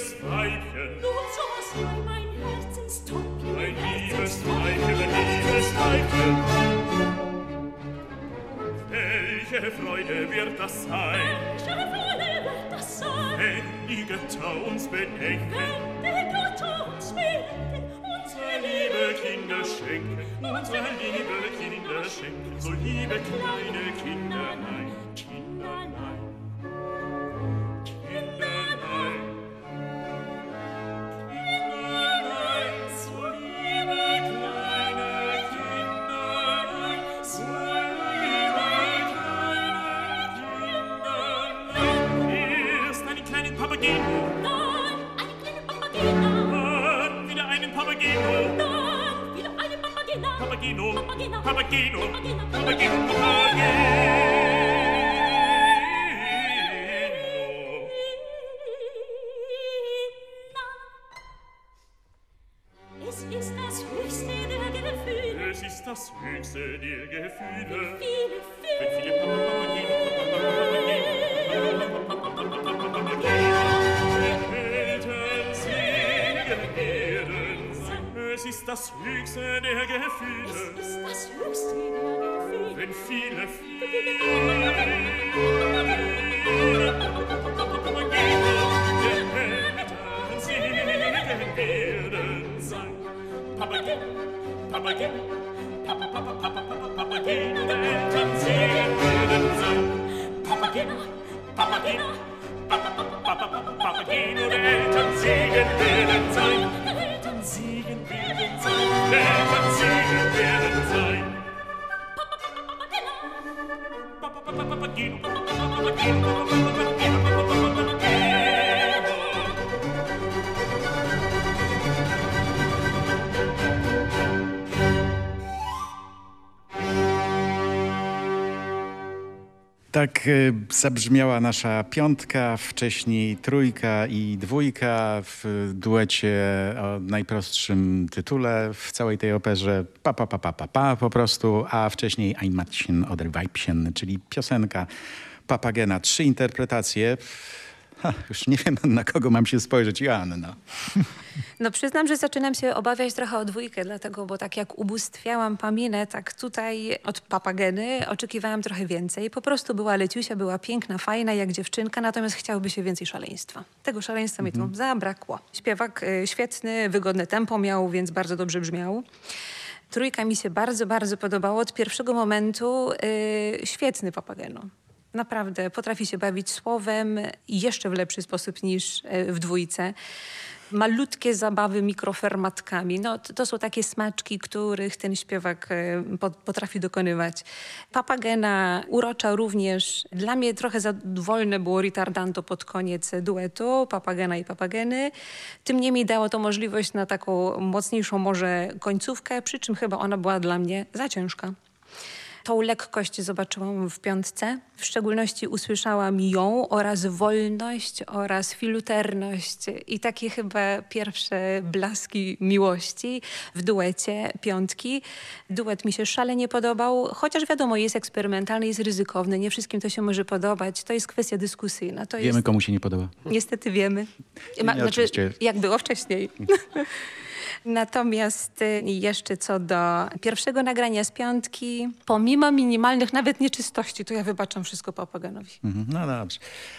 liebes Weibchen. Nun so sei mein Herzenstoppchen. Mein liebes Weibchen, mein liebes Weibchen. Welche Freude wird das sein? Welche Freude wird das sein? Wenn die Götter uns bedenken. Wenn die Götter uns bedenken. Unsere liebe Kinder schenken. Unsere liebe Kinder schenken. So liebe kleine Kinderlein. Kinderlein. Kinderlein. Der Y, zabrzmiała nasza piątka, wcześniej trójka i dwójka w duecie o najprostszym tytule w całej tej operze pa pa pa pa pa, pa po prostu, a wcześniej Ein Mädchen oder Weibchen, czyli piosenka Papagena. Trzy interpretacje. Ha, już nie wiem na kogo mam się spojrzeć. Joanna. No przyznam, że zaczynam się obawiać trochę o dwójkę, dlatego, bo tak jak ubóstwiałam Paminę, tak tutaj od Papageny oczekiwałam trochę więcej. Po prostu była leciusia, była piękna, fajna jak dziewczynka, natomiast chciałoby się więcej szaleństwa. Tego szaleństwa mi tu zabrakło. Śpiewak y, świetny, wygodne tempo miał, więc bardzo dobrze brzmiał. Trójka mi się bardzo, bardzo podobało. Od pierwszego momentu y, świetny Papageno. Naprawdę potrafi się bawić słowem jeszcze w lepszy sposób niż y, w dwójce malutkie zabawy mikrofermatkami. No, to, to są takie smaczki, których ten śpiewak e, po- potrafi dokonywać. Papagena urocza również. Dla mnie trochę za wolne było ritardanto pod koniec duetu, Papagena i Papageny. Tym niemniej dało to możliwość na taką mocniejszą może końcówkę, przy czym chyba ona była dla mnie za ciężka. Tą lekkość zobaczyłam w piątce. W szczególności usłyszałam ją oraz wolność oraz filuterność i takie chyba pierwsze blaski miłości w duecie piątki. Duet mi się szalenie podobał, chociaż wiadomo, jest eksperymentalny, jest ryzykowny, nie wszystkim to się może podobać. To jest kwestia dyskusyjna. To Wiemy, jest, komu się nie podoba. niestety wiemy. Ma, znaczy, jak było wcześniej. Natomiast y, jeszcze co do pierwszego nagrania z piątki, pomimo minimalnych nawet nieczystości, to ja wybaczam wszystko Papaganowi. Mhm, No dobrze.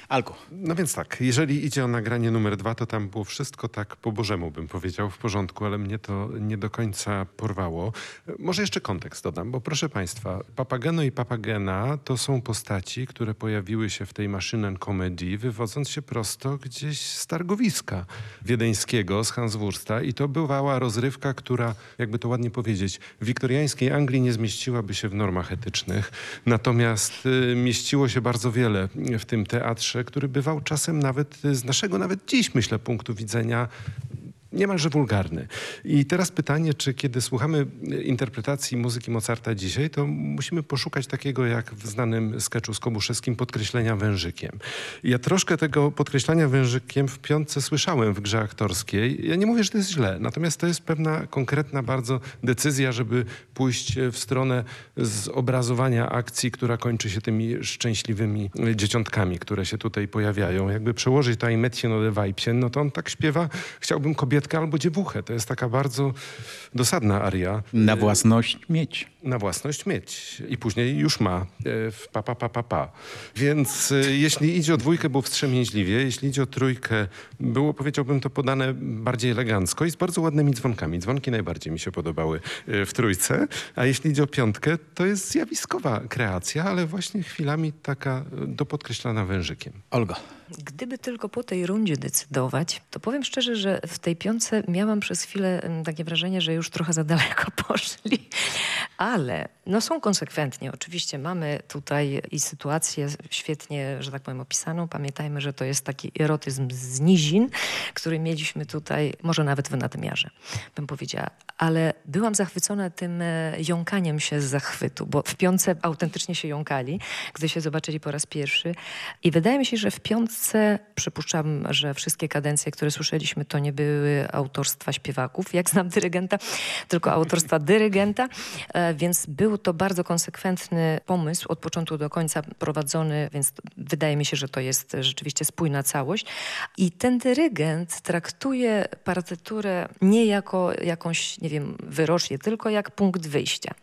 Alku. No więc tak, jeżeli idzie o nagranie numer dwa, to tam było wszystko tak po bożemu, bym powiedział, w porządku, ale mnie to nie do końca porwało. Może jeszcze kontekst dodam, bo proszę Państwa, Papageno i Papagena to są postaci, które pojawiły się w tej Maschinen Comedy, wywodząc się prosto gdzieś z targowiska wiedeńskiego, z Hanswursta i to bywała rozrywka, która, jakby to ładnie powiedzieć, w wiktoriańskiej Anglii nie zmieściłaby się w normach etycznych, natomiast y, mieściło się bardzo wiele w tym teatrze, który bywał czasem nawet y, z naszego, nawet dziś myślę, punktu widzenia niemalże wulgarny. I teraz pytanie, czy kiedy słuchamy interpretacji muzyki Mozarta dzisiaj, to musimy poszukać takiego jak w znanym sketchu z Kobuszewskim podkreślenia wężykiem. Ja troszkę tego podkreślania wężykiem w piątce słyszałem w grze aktorskiej. Ja nie mówię, że to jest źle, natomiast to jest pewna konkretna bardzo decyzja, żeby pójść w stronę zobrazowania akcji, która kończy się tymi szczęśliwymi dzieciątkami, które się tutaj pojawiają. Jakby przełożyć to Mädchen oder Weibchen, no to on tak śpiewa, chciałbym albo dziewuchę. To jest taka bardzo dosadna aria. Na własność mieć. Na własność mieć. I później już ma e, w pa, pa, pa, pa, pa. Więc e, jeśli idzie o dwójkę, było wstrzemięźliwie. Jeśli idzie o trójkę, było, powiedziałbym, to podane bardziej elegancko i z bardzo ładnymi dzwonkami. Dzwonki najbardziej mi się podobały e, w trójce. A jeśli idzie o piątkę, to jest zjawiskowa kreacja, ale właśnie chwilami taka dopodkreślana wężykiem. Olgo. Gdyby tylko po tej rundzie decydować, to powiem szczerze, że w tej piątce miałam przez chwilę mm, takie wrażenie, że już trochę za daleko poszli, ale no są konsekwentni. Oczywiście mamy tutaj i sytuację świetnie, że tak powiem, opisaną. Pamiętajmy, że to jest taki erotyzm z nizin, który mieliśmy tutaj, może nawet w nadmiarze, bym powiedziała. Ale byłam zachwycona tym e, jąkaniem się z zachwytu, bo w piątce autentycznie się jąkali, gdy się zobaczyli po raz pierwszy. I wydaje mi się, że w piątce, przypuszczam, że wszystkie kadencje, które słyszeliśmy, to nie były autorstwa śpiewaków, jak znam dyrygenta, tylko autorstwa dyrygenta, e, więc był to bardzo konsekwentny pomysł od początku do końca prowadzony, więc wydaje mi się, że to jest rzeczywiście spójna całość. I ten dyrygent traktuje partyturę nie jako jakąś, nie wiem, wyrocznie, tylko jak punkt wyjścia.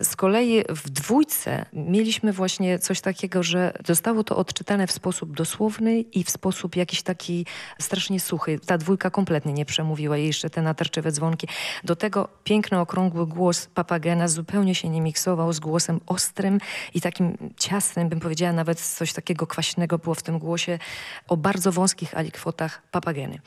Z kolei w dwójce mieliśmy właśnie coś takiego, że zostało to odczytane w sposób dosłowny i w sposób jakiś taki strasznie suchy. Ta dwójka kompletnie nie przemówiła jeszcze te natarczywe dzwonki. Do tego piękny, okrągły głos papagena zupełnie się nie miksował z głosem ostrym i takim ciasnym, bym powiedziała nawet coś takiego kwaśnego było w tym głosie o bardzo wąskich alikwotach papageny.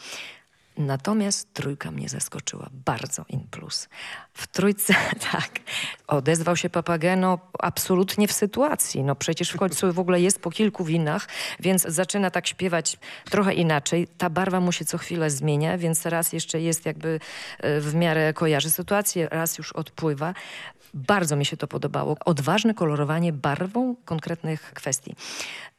Natomiast trójka mnie zaskoczyła bardzo in plus. W trójce, tak, odezwał się Papageno absolutnie w sytuacji. No przecież w końcu w ogóle jest po kilku winach, więc zaczyna tak śpiewać trochę inaczej. Ta barwa mu się co chwilę zmienia, więc raz jeszcze jest jakby e, w miarę kojarzy sytuację, raz już odpływa. Bardzo mi się to podobało. Odważne kolorowanie barwą konkretnych kwestii.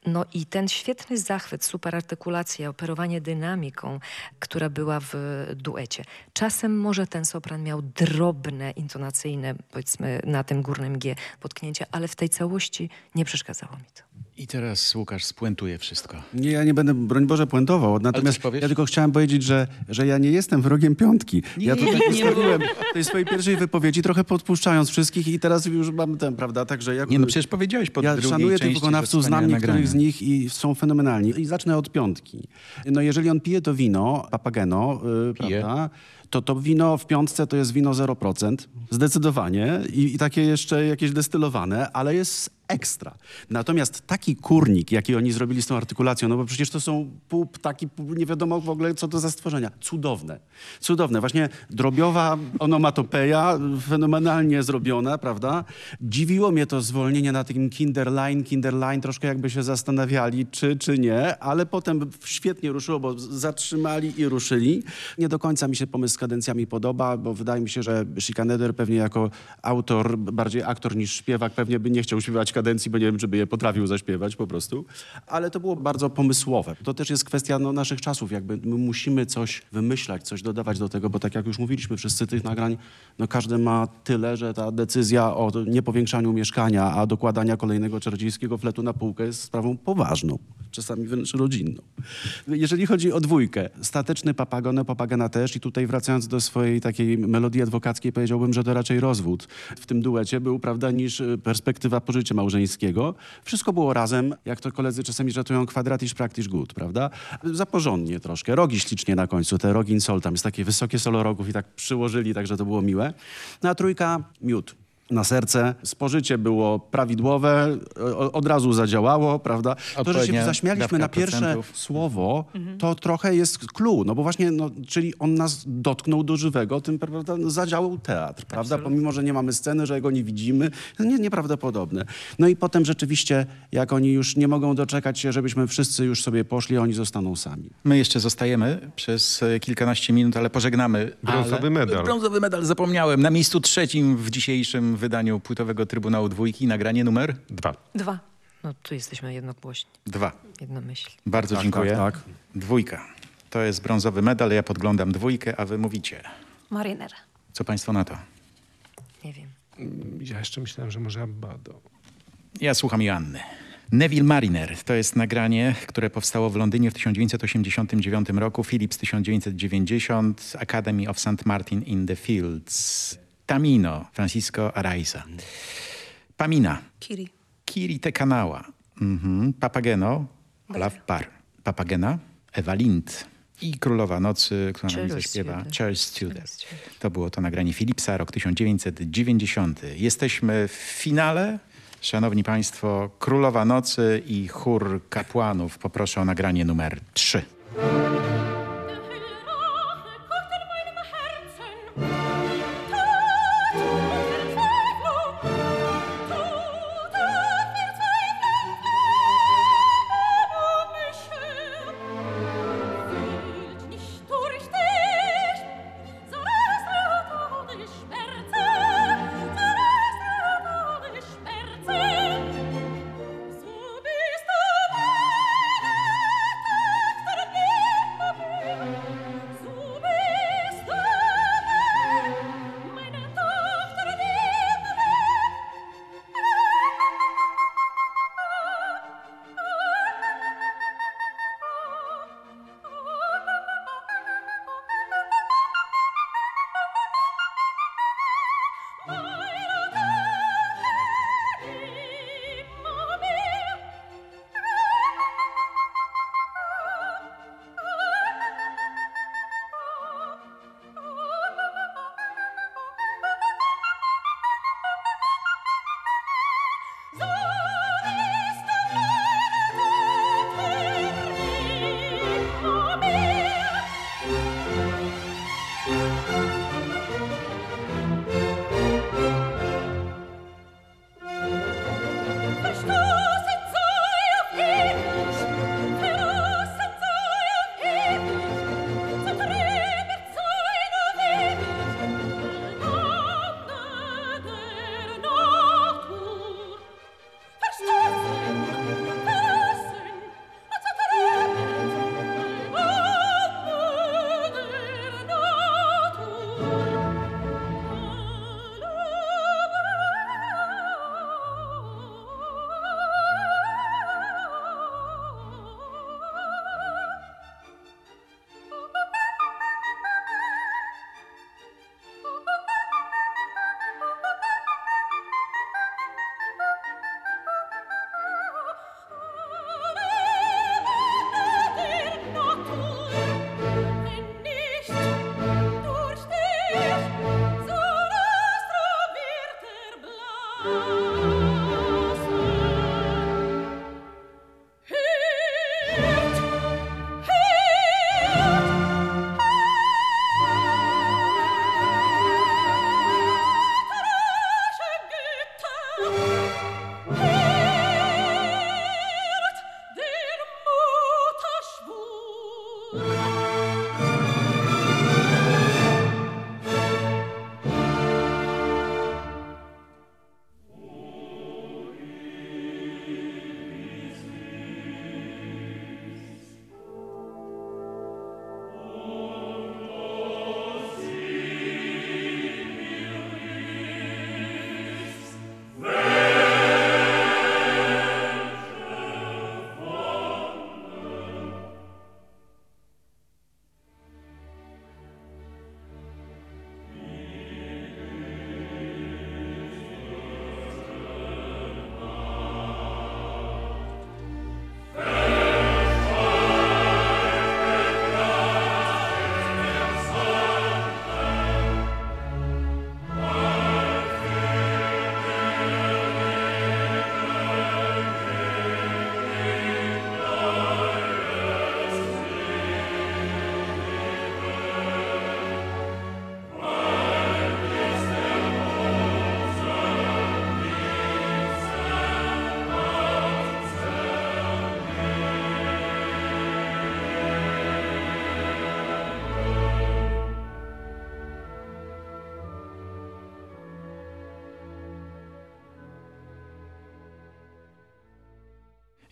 No i ten świetny zachwyt, super artykulacja, operowanie dynamiką, która była w duecie. Czasem może ten sopran miał drobne, intonacyjne, powiedzmy na tym górnym G potknięcia, ale w tej całości nie przeszkadzało mi to. I teraz Łukasz spuentuje wszystko. Nie, ja nie będę, broń Boże, puentował. Natomiast ja tylko chciałem powiedzieć, że, że ja nie jestem wrogiem piątki. ja nie, tutaj nie postawiłem tej swojej pierwszej wypowiedzi, trochę podpuszczając wszystkich i teraz już mam ten, prawda, także ja... Nie no, przecież powiedziałeś pod Ja drugiej szanuję tych wykonawców, znam niektórych z. nich i są fenomenalni. I zacznę od piątki. No jeżeli on pije to wino, papageno, yy, prawda, to to wino w piątce to jest wino 0%, zdecydowanie i, i takie jeszcze jakieś destylowane, ale jest ekstra. Natomiast taki kurnik, jaki oni zrobili z tą artykulacją, no bo przecież to są pół ptaki, pół nie wiadomo w ogóle co to za stworzenia. Cudowne. Cudowne. Właśnie drobiowa onomatopeja, fenomenalnie zrobiona, prawda? Dziwiło mnie to zwolnienie na tym kinderline, kinderline, troszkę jakby się zastanawiali, czy, czy nie, ale potem świetnie ruszyło, bo zatrzymali i ruszyli. Nie do końca mi się pomysł z kadencjami podoba, bo wydaje mi się, że Schikaneder pewnie jako autor, bardziej aktor niż śpiewak, pewnie by nie chciał śpiewać kadencji, bo nie wiem, czy by je potrafił zaśpiewać po prostu. Ale to było bardzo pomysłowe. To też jest kwestia no, naszych czasów. Jakby my musimy coś wymyślać, coś dodawać do tego, bo tak jak już mówiliśmy, wszyscy tych nagrań, no każdy ma tyle, że ta decyzja o niepowiększaniu mieszkania, a dokładania kolejnego czarodziejskiego fletu na półkę jest sprawą poważną, czasami wręcz rodzinną. Jeżeli chodzi o dwójkę, stateczny papagono, papagena też i tutaj wracając do swojej takiej melodii adwokackiej, powiedziałbym, że to raczej rozwód w tym duecie był, prawda, niż perspektywa pożycia. Wszystko było razem, jak to koledzy czasami żartują, kwadratisz praktisz good, prawda? Za porządnie troszkę, rogi ślicznie na końcu, te rogi sol, tam jest takie wysokie solo rogów i tak przyłożyli, tak że to było miłe. No a trójka, miód. Na serce. Spożycie było prawidłowe, od razu zadziałało, prawda? To, że się zaśmialiśmy na pierwsze procentów. słowo, to trochę jest clue, no bo właśnie, no, czyli on nas dotknął do żywego, tym prawda, no, zadziałał teatr, prawda? Pomimo, że nie mamy sceny, że go nie widzimy, no, nie, nieprawdopodobne. No i potem rzeczywiście, jak oni już nie mogą doczekać się, żebyśmy wszyscy już sobie poszli, oni zostaną sami. My jeszcze zostajemy przez e, kilkanaście minut, ale pożegnamy. Brązowy ale... medal. Brązowy medal, zapomniałem. Na miejscu trzecim w dzisiejszym wydaniu Płytowego Trybunału Dwójki nagranie numer Dwa. Dwa. No tu jesteśmy jednogłośni, dwa. jedna myśl. Bardzo Tak, dziękuję. tak, tak. Dwójka. To jest brązowy medal, ja podglądam dwójkę, a wy mówicie. Mariner. Co państwo na to? Nie wiem. Ja jeszcze myślałem, że może Abbado. Ja słucham Joanny. Neville Mariner to jest nagranie, które powstało w Londynie w 1989 roku, Philips 1990, Academy of St. Martin in the Fields. Tamino, Francisco Araiza. Pamina, Kiri. Kiri Tekanała, mhm. Papageno, Olaf Parr. Papagena, Ewa Lind i Królowa Nocy, która nam zaśpiewa. Charles Student. To było to nagranie Philipsa, rok 1990. Jesteśmy w finale. Szanowni Państwo, Królowa Nocy i chór kapłanów. Poproszę o nagranie numer 3.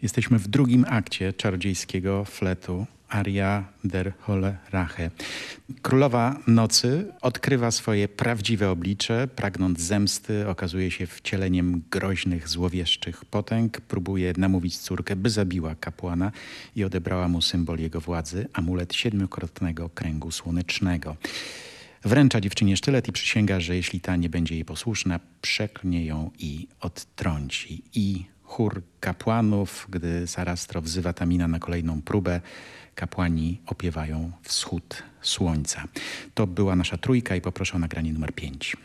Jesteśmy w drugim akcie czarodziejskiego fletu Aria der Holle Rache. Królowa Nocy odkrywa swoje prawdziwe oblicze, pragnąc zemsty, okazuje się wcieleniem groźnych, złowieszczych potęg, próbuje namówić córkę, by zabiła kapłana i odebrała mu symbol jego władzy, amulet siedmiokrotnego kręgu słonecznego. Wręcza dziewczynie sztylet i przysięga, że jeśli ta nie będzie jej posłuszna, przeklnie ją i odtrąci. I chór kapłanów, gdy Sarastro wzywa Tamina na kolejną próbę, kapłani opiewają wschód słońca. To była nasza trójka i poproszę o nagranie numer 5.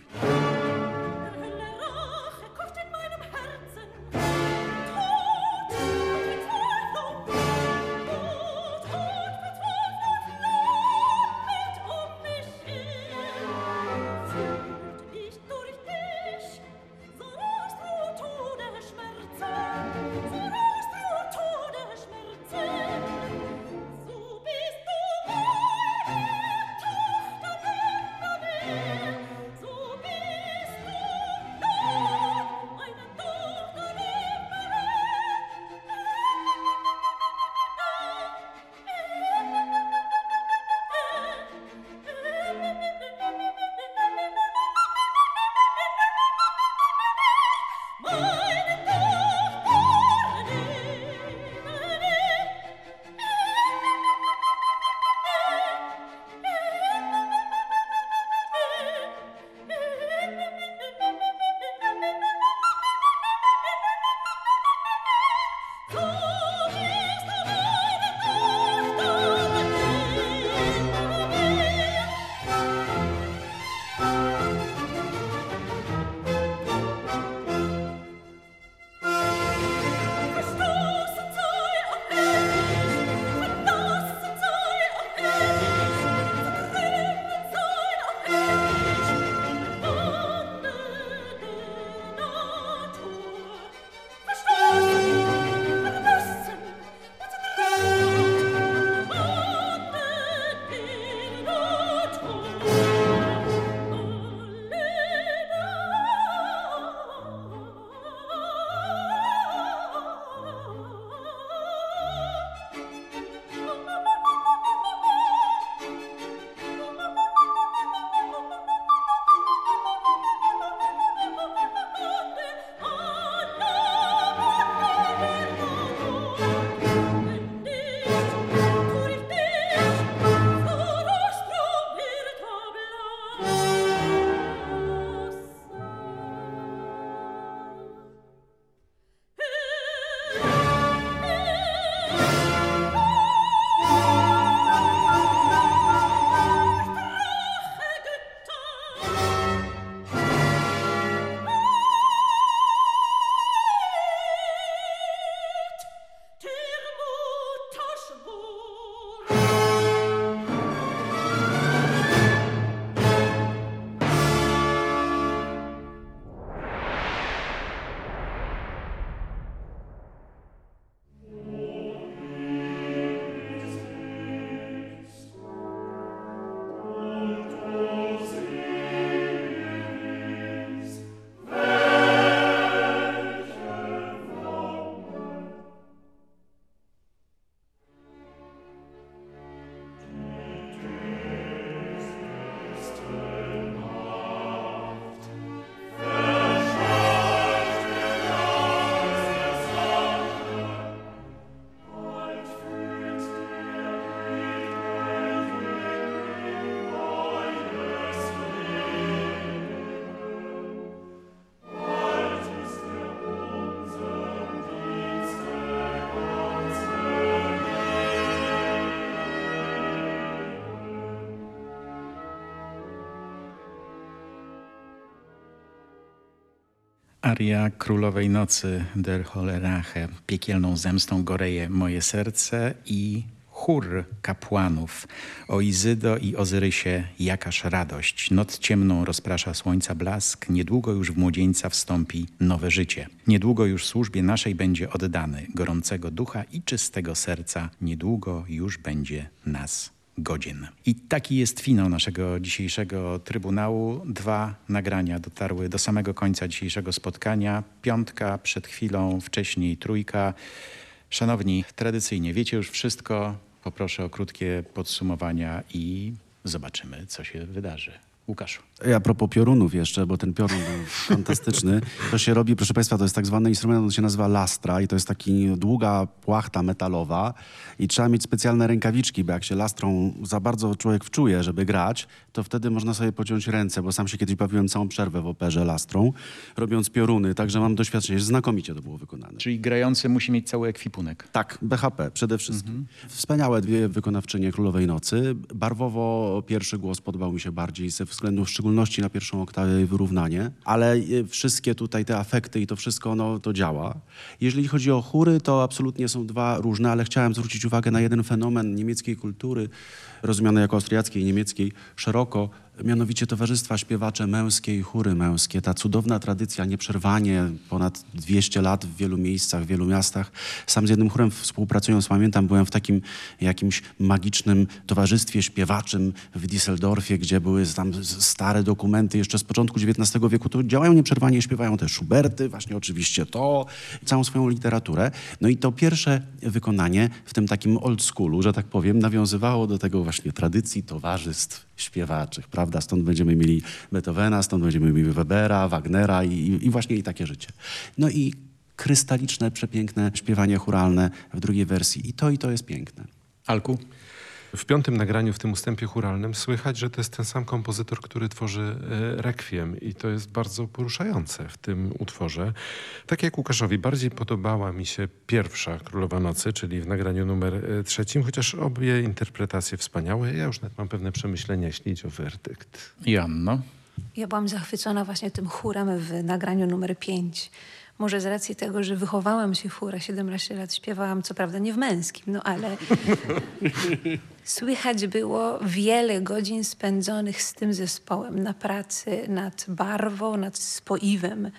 Aria Królowej Nocy der Holle Rache. Piekielną zemstą goreje moje serce i chór kapłanów. O Izydo i Ozyrysie jakaż radość. Noc ciemną rozprasza słońca blask. Niedługo już w młodzieńca wstąpi nowe życie. Niedługo już służbie naszej będzie oddany. Gorącego ducha i czystego serca. Niedługo już będzie nas godzien. I taki jest finał naszego dzisiejszego Trybunału. Dwa nagrania dotarły do samego końca dzisiejszego spotkania. Piątka, przed chwilą, wcześniej trójka. Szanowni, tradycyjnie wiecie już wszystko. Poproszę o krótkie podsumowania i zobaczymy, co się wydarzy. Łukaszu. I A propos piorunów jeszcze, bo ten piorun był fantastyczny. To się robi, proszę Państwa, to jest tak zwany instrument, on się nazywa lastra i to jest taki długa płachta metalowa i trzeba mieć specjalne rękawiczki, bo jak się lastrą za bardzo człowiek wczuje, żeby grać, to wtedy można sobie pociąć ręce, bo sam się kiedyś bawiłem całą przerwę w operze lastrą, robiąc pioruny, także mam doświadczenie, znakomicie to było wykonane. Czyli grający musi mieć cały ekwipunek. Tak, BHP przede wszystkim. Wspaniałe dwie wykonawczynie Królowej Nocy. Barwowo pierwszy głos podobał mi się bardziej ze względu w szczególności na pierwszą oktawę i wyrównanie, ale wszystkie tutaj te afekty i to wszystko, no to działa. Jeżeli chodzi o chóry, to absolutnie są dwa różne, ale chciałem zwrócić uwagę na jeden fenomen niemieckiej kultury, rozumianej jako austriackiej i niemieckiej szeroko, mianowicie towarzystwa śpiewacze męskie i chóry męskie. Ta cudowna tradycja, nieprzerwanie, ponad 200 lat w wielu miejscach, w wielu miastach. Sam z jednym chórem współpracując, pamiętam, byłem w takim jakimś magicznym towarzystwie śpiewaczym w Düsseldorfie, gdzie były tam stare dokumenty jeszcze z początku XIX wieku. To działają nieprzerwanie, śpiewają te Schuberty, właśnie oczywiście to, całą swoją literaturę. No i to pierwsze wykonanie w tym takim old schoolu, że tak powiem, nawiązywało do tego właśnie tradycji towarzystw śpiewaczych, prawda? Stąd będziemy mieli Beethovena, stąd będziemy mieli Webera, Wagnera i, i właśnie i takie życie. No i krystaliczne, przepiękne śpiewanie churalne w drugiej wersji. I to, i to jest piękne. Alku? W piątym nagraniu, w tym ustępie churalnym, słychać, że to jest ten sam kompozytor, który tworzy e, Requiem i to jest bardzo poruszające w tym utworze. Tak jak Łukaszowi, bardziej podobała mi się pierwsza Królowa Nocy, czyli w nagraniu numer e, trzecim, chociaż obie interpretacje wspaniałe. Ja już nawet mam pewne przemyślenia, jeśli idzie o werdykt. Joanno? Ja byłam zachwycona właśnie tym chórem w nagraniu numer 5. Może z racji tego, że wychowałam się w chórze, 17 lat śpiewałam, co prawda nie w męskim, no ale słychać było wiele godzin spędzonych z tym zespołem na pracy nad barwą, nad spoiwem.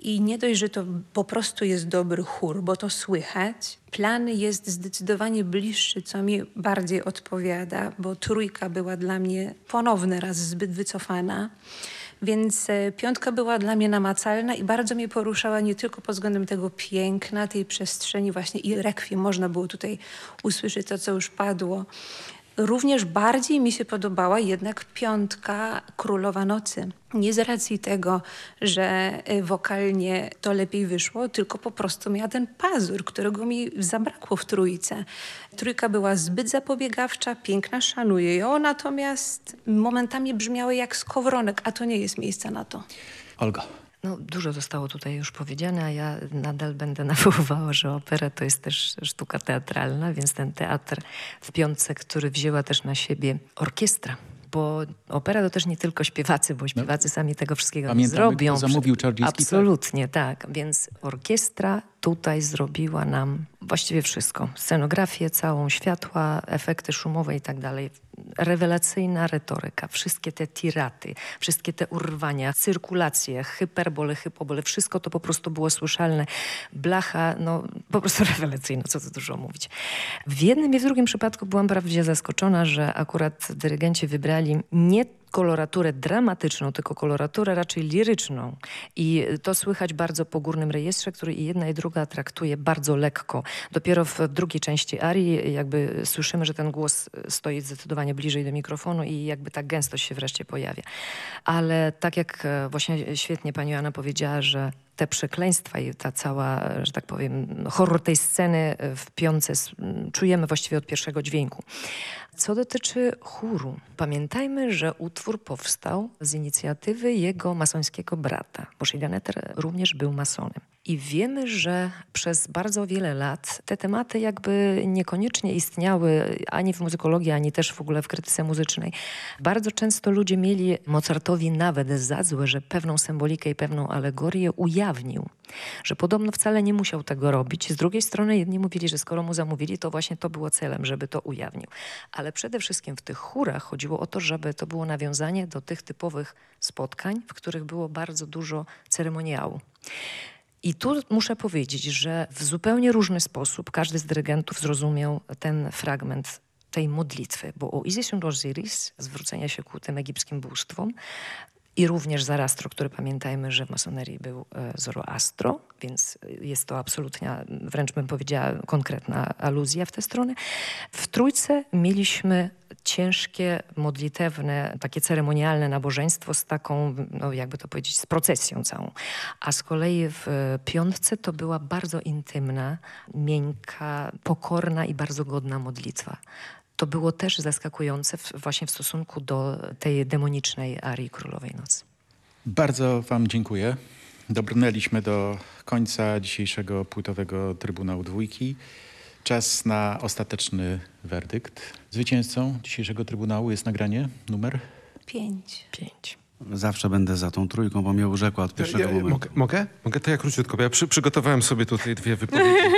I nie dość, że to po prostu jest dobry chór, bo to słychać. Plan jest zdecydowanie bliższy, co mi bardziej odpowiada, bo trójka była dla mnie ponowny raz zbyt wycofana. Więc e, piątka była dla mnie namacalna i bardzo mnie poruszała nie tylko pod względem tego piękna, tej przestrzeni właśnie i rekwiem. Można było tutaj usłyszeć to, co już padło. Również bardziej mi się podobała jednak piątka Królowa Nocy. Nie z racji tego, że y, wokalnie to lepiej wyszło, tylko po prostu miała ten pazur, którego mi zabrakło w trójce. Trójka była zbyt zapobiegawcza, piękna, szanuję ją, natomiast momentami brzmiały jak skowronek, a to nie jest miejsce na to. Olga? No, dużo zostało tutaj już powiedziane, a ja nadal będę nawoływała, że opera to jest też sztuka teatralna, więc ten teatr w piątce, który wzięła też na siebie orkiestra. Bo opera to też nie tylko śpiewacy, bo śpiewacy sami tego wszystkiego nie Pamiętamy, zrobią. kto zamówił Absolutnie, tak. Więc orkiestra tutaj zrobiła nam właściwie wszystko. Scenografię całą, światła, efekty szumowe i tak dalej. Rewelacyjna retoryka, wszystkie te tiraty, wszystkie te urwania, cyrkulacje, hyperbole, hypobole, wszystko to po prostu było słyszalne. Blacha, no po prostu rewelacyjna, co tu dużo mówić. W jednym i w drugim przypadku byłam prawdziwie zaskoczona, że akurat dyrygenci wybrali nie koloraturę dramatyczną, tylko koloraturę raczej liryczną. I to słychać bardzo po górnym rejestrze, który i jedna i druga traktuje bardzo lekko. Dopiero w drugiej części arii jakby słyszymy, że ten głos stoi zdecydowanie bliżej do mikrofonu i jakby ta gęstość się wreszcie pojawia. Ale tak jak e, właśnie świetnie pani Joanna powiedziała, że te przekleństwa i ta cała, że tak powiem, horror tej sceny w piące czujemy właściwie od pierwszego dźwięku. Co dotyczy chóru, pamiętajmy, że utwór powstał z inicjatywy jego masońskiego brata, bo Schiganetter również był masonem. I wiemy, że przez bardzo wiele lat te tematy jakby niekoniecznie istniały ani w muzykologii, ani też w ogóle w krytyce muzycznej. Bardzo często ludzie mieli Mozartowi nawet za złe, że pewną symbolikę i pewną alegorię ujawnił. Że podobno wcale nie musiał tego robić. Z drugiej strony jedni mówili, że skoro mu zamówili, to właśnie to było celem, żeby to ujawnił. Ale przede wszystkim w tych chórach chodziło o to, żeby to było nawiązanie do tych typowych spotkań, w których było bardzo dużo ceremoniału. I tu muszę powiedzieć, że w zupełnie różny sposób każdy z dyrygentów zrozumiał ten fragment tej modlitwy, bo o und Osiris, zwrócenia się ku tym egipskim bóstwom, i również Zarastro, który pamiętajmy, że w masonerii był e, Zoroastro, więc jest to absolutnie, wręcz bym powiedziała, konkretna aluzja w tę stronę. W trójce mieliśmy ciężkie, modlitewne, takie ceremonialne nabożeństwo z taką, no jakby to powiedzieć, z procesją całą. A z kolei w e, piątce to była bardzo intymna, miękka, pokorna i bardzo godna modlitwa. To było też zaskakujące w, właśnie w stosunku do tej demonicznej arii Królowej Nocy. Bardzo Wam dziękuję. Dobrnęliśmy do końca dzisiejszego płytowego Trybunału Dwójki. Czas na ostateczny werdykt. Zwycięzcą dzisiejszego Trybunału jest nagranie numer Pięć. Pięć. Zawsze będę za tą trójką, bo mnie urzekła od pierwszego Ja, ja, momentu. mogę, mogę? Mogę? To ja króciutko, bo ja przy, przygotowałem sobie tutaj dwie wypowiedzi.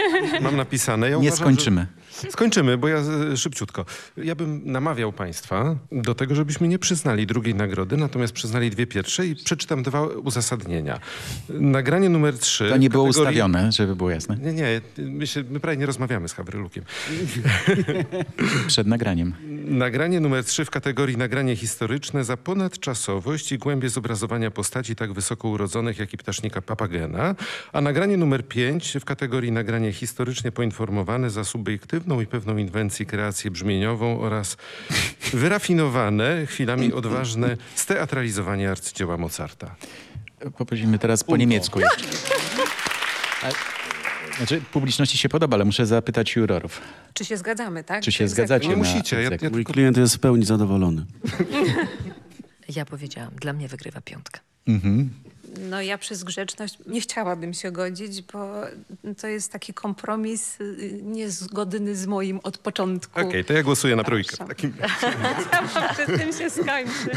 Mam napisane. Ja Nie uważam, skończymy. Że... Skończymy, bo ja e, szybciutko. Ja bym namawiał państwa do tego, żebyśmy nie przyznali drugiej nagrody, natomiast przyznali dwie pierwsze i przeczytam dwa uzasadnienia. Nagranie numer trzy... To nie było kategorii- ustawione, żeby było jasne. Nie, nie, my, się, my prawie nie rozmawiamy z Hawrylukiem. Przed nagraniem. Nagranie numer 3 w kategorii nagranie historyczne za ponadczasowość i głębie zobrazowania postaci tak wysoko urodzonych jak i ptasznika papagena, a nagranie numer 5 w kategorii nagranie historycznie poinformowane za subiektywną i pewną inwencji kreację brzmieniową oraz wyrafinowane, chwilami odważne steatralizowanie arcydzieła Mozarta. Poprosimy teraz po niemiecku. A- Znaczy, publiczności się podoba, ale muszę zapytać jurorów. Czy się zgadzamy, tak? Czy się zgadzacie Nie na musicie, ja- egzekwo? ja- Mój klient jest w pełni zadowolony. Ja powiedziałam, dla mnie wygrywa piątka. No ja przez grzeczność nie chciałabym się godzić, bo to jest taki kompromis y, niezgodny z moim od początku. Okej, to ja głosuję na trójkę. w. Takim... Przez tym się skończy.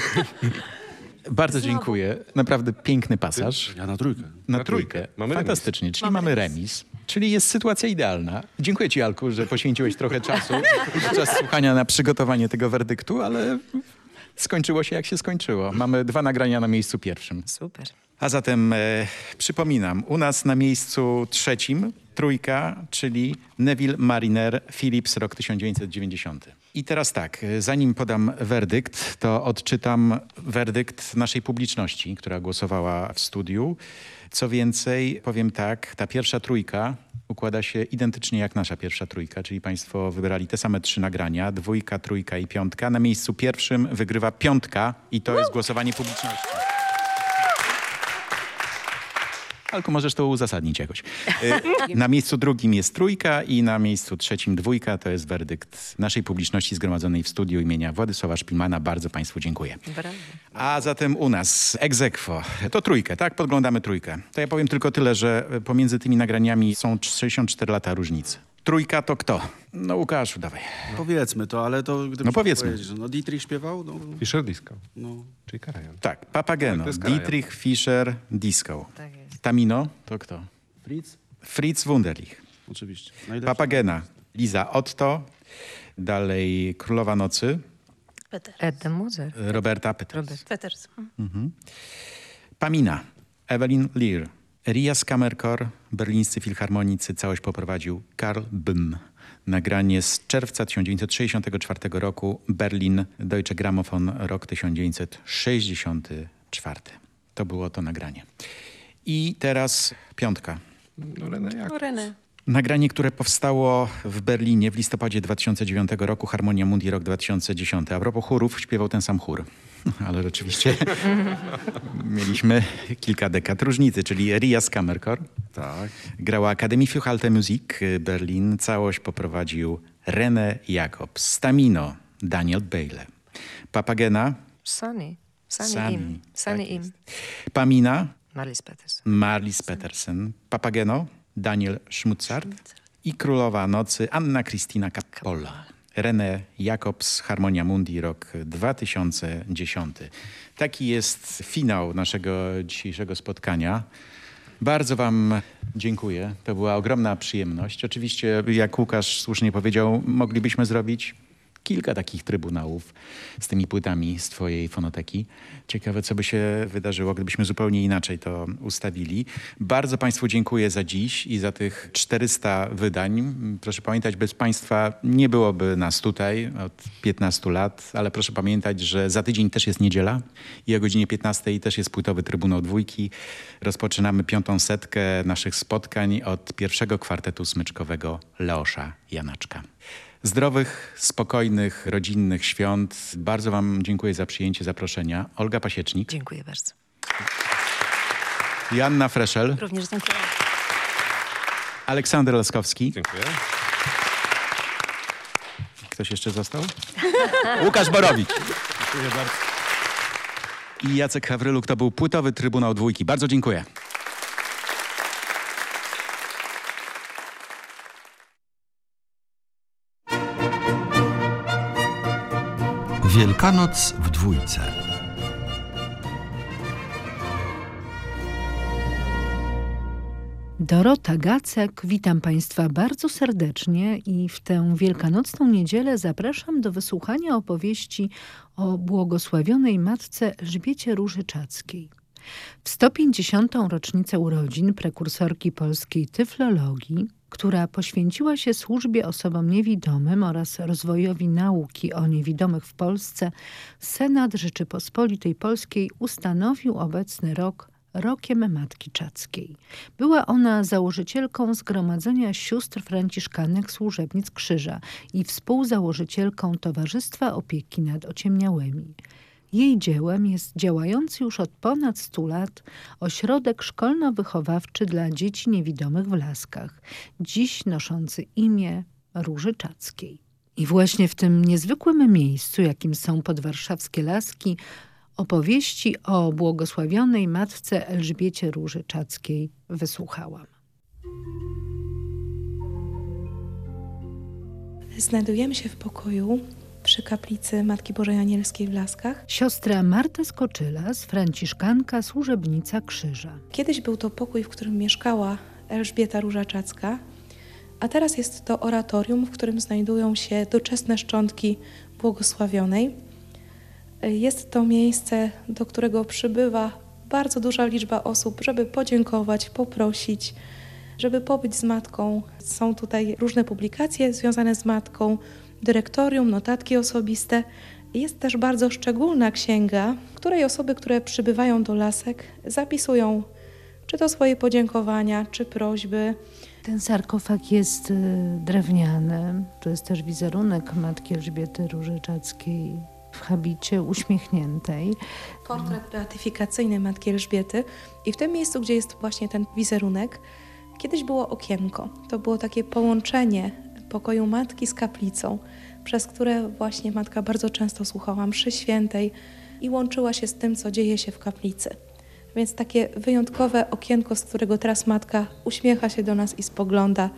Bardzo dziękuję. Naprawdę piękny pasaż. Ja na trójkę. Na, Na trójkę. trójkę. Mamy Fantastycznie, czyli Mamy mamy remis. remis. Czyli jest sytuacja idealna. Dziękuję Ci, Alku, że poświęciłeś trochę czasu podczas słuchania na przygotowanie tego werdyktu, ale skończyło się jak się skończyło. Mamy dwa nagrania na miejscu pierwszym. Super. A zatem e, przypominam, u nas na miejscu trzecim trójka, czyli Neville Mariner Phillips, rok 1990. I teraz tak, e, zanim podam werdykt, to odczytam werdykt naszej publiczności, która głosowała w studiu. Co więcej, powiem tak, ta pierwsza trójka układa się identycznie jak nasza pierwsza trójka, czyli państwo wybrali te same trzy nagrania, dwójka, trójka i piątka. Na miejscu pierwszym wygrywa piątka i to jest głosowanie publiczności. Alku, możesz to uzasadnić jakoś. Y, Na miejscu drugim jest trójka i na miejscu trzecim dwójka. To jest werdykt naszej publiczności zgromadzonej w studiu imienia Władysława Szpilmana. Bardzo Państwu dziękuję. Brawo. A zatem u nas ex aequo. To trójkę, tak? Podglądamy trójkę. To ja powiem tylko tyle, że pomiędzy tymi nagraniami są 64 lata różnicy. Trójka to kto? No Łukaszu, dawaj. Powiedzmy to, ale to No powiedzmy. powiedzieć, no Dietrich śpiewał, no, Fischer Disco, no czyli Karajan. Tak, Papageno, Karajan. Dietrich Fischer, Disco. Tak jest. Tamino to kto? Fritz? Fritz Wunderlich. Oczywiście. Najlepszy. Papagena, Liza Otto. Dalej Królowa Nocy, Peter. Edem Mozer. Roberta Peters. Robert. Peters. Pamina, Evelyn Lear. Rias Kammerchor, berlińscy filharmonicy, całość poprowadził Karl Böhm. Nagranie z czerwca 1964 roku, Berlin, Deutsche Grammophon, rok 1964. To było to nagranie. I teraz piątka. No, René, jak? O, René. Nagranie, które powstało w Berlinie w listopadzie 2009 roku, Harmonia Mundi rok 2010. A propos chórów, śpiewał ten sam chór. Ale rzeczywiście mieliśmy kilka dekad różnicy, czyli Rias Kammerchor. Tak. Grała Akademii für Alte Musik Berlin. Całość poprowadził René Jacobs. Stamino, Daniel Bejle. Papagena, Sunny. Sunny, Sunny, Im. Sunny tak Im. Pamina, Marlis Peters. Marlis Petersen. Papageno, Daniel Schmutzart. I Królowa Nocy, Anna Kristina Cappola. René Jacobs, Harmonia Mundi, rok 2010. Taki jest finał naszego dzisiejszego spotkania. Bardzo Wam dziękuję. To była ogromna przyjemność. Oczywiście, jak Łukasz słusznie powiedział, moglibyśmy zrobić kilka takich trybunałów z tymi płytami z twojej fonoteki. Ciekawe, co by się wydarzyło, gdybyśmy zupełnie inaczej to ustawili. Bardzo Państwu dziękuję za dziś i za tych 400 wydań. Proszę pamiętać, bez Państwa nie byłoby nas tutaj od 15 lat, ale proszę pamiętać, że za tydzień też jest niedziela i o godzinie 15 też jest płytowy Trybunał Dwójki. Rozpoczynamy piątą setkę naszych spotkań od pierwszego kwartetu smyczkowego Leosza Janaczka. Zdrowych, spokojnych, rodzinnych świąt. Bardzo Wam dziękuję za przyjęcie zaproszenia. Olga Pasiecznik, Dziękuję bardzo. Joanna Freszel, Również dziękuję. Aleksander Laskowski. Dziękuję. Ktoś jeszcze został? Łukasz Borowicz. Dziękuję bardzo. I Jacek Hawryluk to był płytowy Trybunał Dwójki. Bardzo dziękuję. Wielkanoc w dwójce. Dorota Gacek, witam Państwa bardzo serdecznie i w tę wielkanocną niedzielę zapraszam do wysłuchania opowieści o błogosławionej matce Elżbiecie Różyczackiej. W 150. rocznicę urodzin prekursorki polskiej tyflologii, która poświęciła się służbie osobom niewidomym oraz rozwojowi nauki o niewidomych w Polsce, Senat Rzeczypospolitej Polskiej ustanowił obecny rok Rokiem Matki Czackiej. Była ona założycielką Zgromadzenia Sióstr Franciszkanek Służebnic Krzyża i współzałożycielką Towarzystwa Opieki nad Ociemniałymi. Jej dziełem jest działający już od ponad 100 lat ośrodek szkolno-wychowawczy dla dzieci niewidomych w Laskach, dziś noszący imię Róży Czackiej. I właśnie w tym niezwykłym miejscu, jakim są podwarszawskie Laski, opowieści o błogosławionej matce Elżbiecie Róży Czackiej wysłuchałam. Znajdujemy się w pokoju przy kaplicy Matki Bożej Anielskiej w Laskach. Siostra Marta Skoczylas, franciszkanka, służebnica krzyża. Kiedyś był to pokój, w którym mieszkała Elżbieta Róża-Czacka, a teraz jest to oratorium, w którym znajdują się doczesne szczątki błogosławionej. Jest to miejsce, do którego przybywa bardzo duża liczba osób, żeby podziękować, poprosić, żeby pobyć z matką. Są tutaj różne publikacje związane z matką, dyrektorium, notatki osobiste. Jest też bardzo szczególna księga, w której osoby, które przybywają do lasek, zapisują czy to swoje podziękowania, czy prośby. Ten sarkofag jest y, drewniany. To jest też wizerunek matki Elżbiety Różyczackiej w habicie uśmiechniętej. Portret beatyfikacyjny Matki Elżbiety. I w tym miejscu, gdzie jest właśnie ten wizerunek, kiedyś było okienko. To było takie połączenie pokoju matki z kaplicą, przez które właśnie matka bardzo często słuchała mszy świętej i łączyła się z tym, co dzieje się w kaplicy. Więc takie wyjątkowe okienko, z którego teraz matka uśmiecha się do nas i spogląda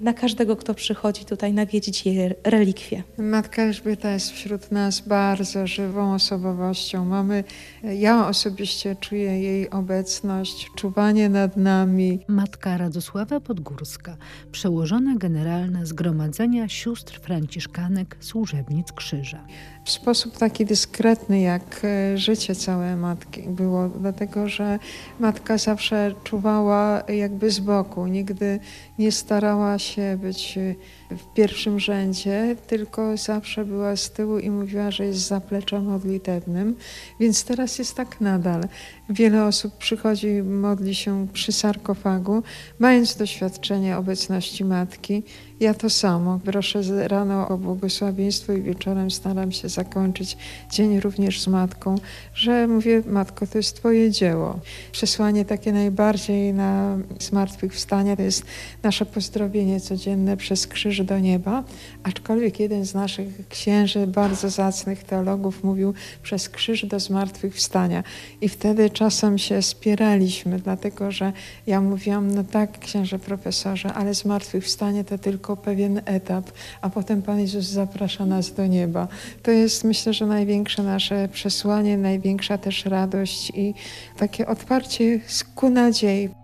na każdego, kto przychodzi tutaj nawiedzić jej relikwie. Matka Elżbieta jest wśród nas bardzo żywą osobowością. Mamy, ja osobiście czuję jej obecność, czuwanie nad nami. Matka Radosława Podgórska, przełożona generalna Zgromadzenia Sióstr Franciszkanek Służebnic Krzyża. W sposób taki dyskretny, jak e, życie całe matki było, dlatego że matka zawsze czuwała jakby z boku, nigdy nie starała się być e, w pierwszym rzędzie, tylko zawsze była z tyłu i mówiła, że jest zapleczem modlitewnym, więc teraz jest tak nadal. Wiele osób przychodzi, modli się przy sarkofagu, mając doświadczenie obecności matki. Ja to samo. Proszę rano o błogosławieństwo i wieczorem staram się zakończyć dzień również z matką, że mówię, matko, to jest twoje dzieło. Przesłanie takie najbardziej na zmartwychwstanie to jest nasze pozdrowienie codzienne przez krzyż do nieba, aczkolwiek jeden z naszych księży, bardzo zacnych teologów mówił przez krzyż do zmartwychwstania. I wtedy czasem się spieraliśmy, dlatego że ja mówiłam, no tak, księże profesorze, ale zmartwychwstanie to tylko pewien etap, a potem Pan Jezus zaprasza nas do nieba. To jest myślę, że największe nasze przesłanie, największa też radość i takie otwarcie ku nadziei.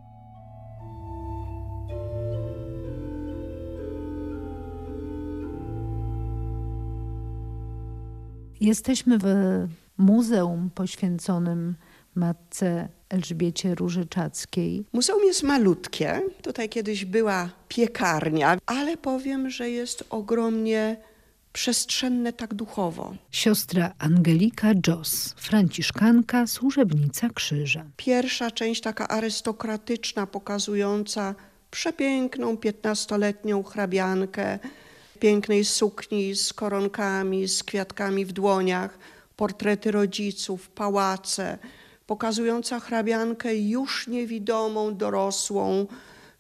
Jesteśmy w muzeum poświęconym matce Elżbiecie Róży Czackiej. Muzeum jest malutkie. Tutaj kiedyś była piekarnia, ale powiem, że jest ogromnie przestrzenne tak duchowo. Siostra Angelika Joss, franciszkanka, służebnica krzyża. Pierwsza część taka arystokratyczna, pokazująca przepiękną piętnastoletnią hrabiankę, pięknej sukni z koronkami, z kwiatkami w dłoniach, portrety rodziców, pałace, pokazująca hrabiankę już niewidomą, dorosłą,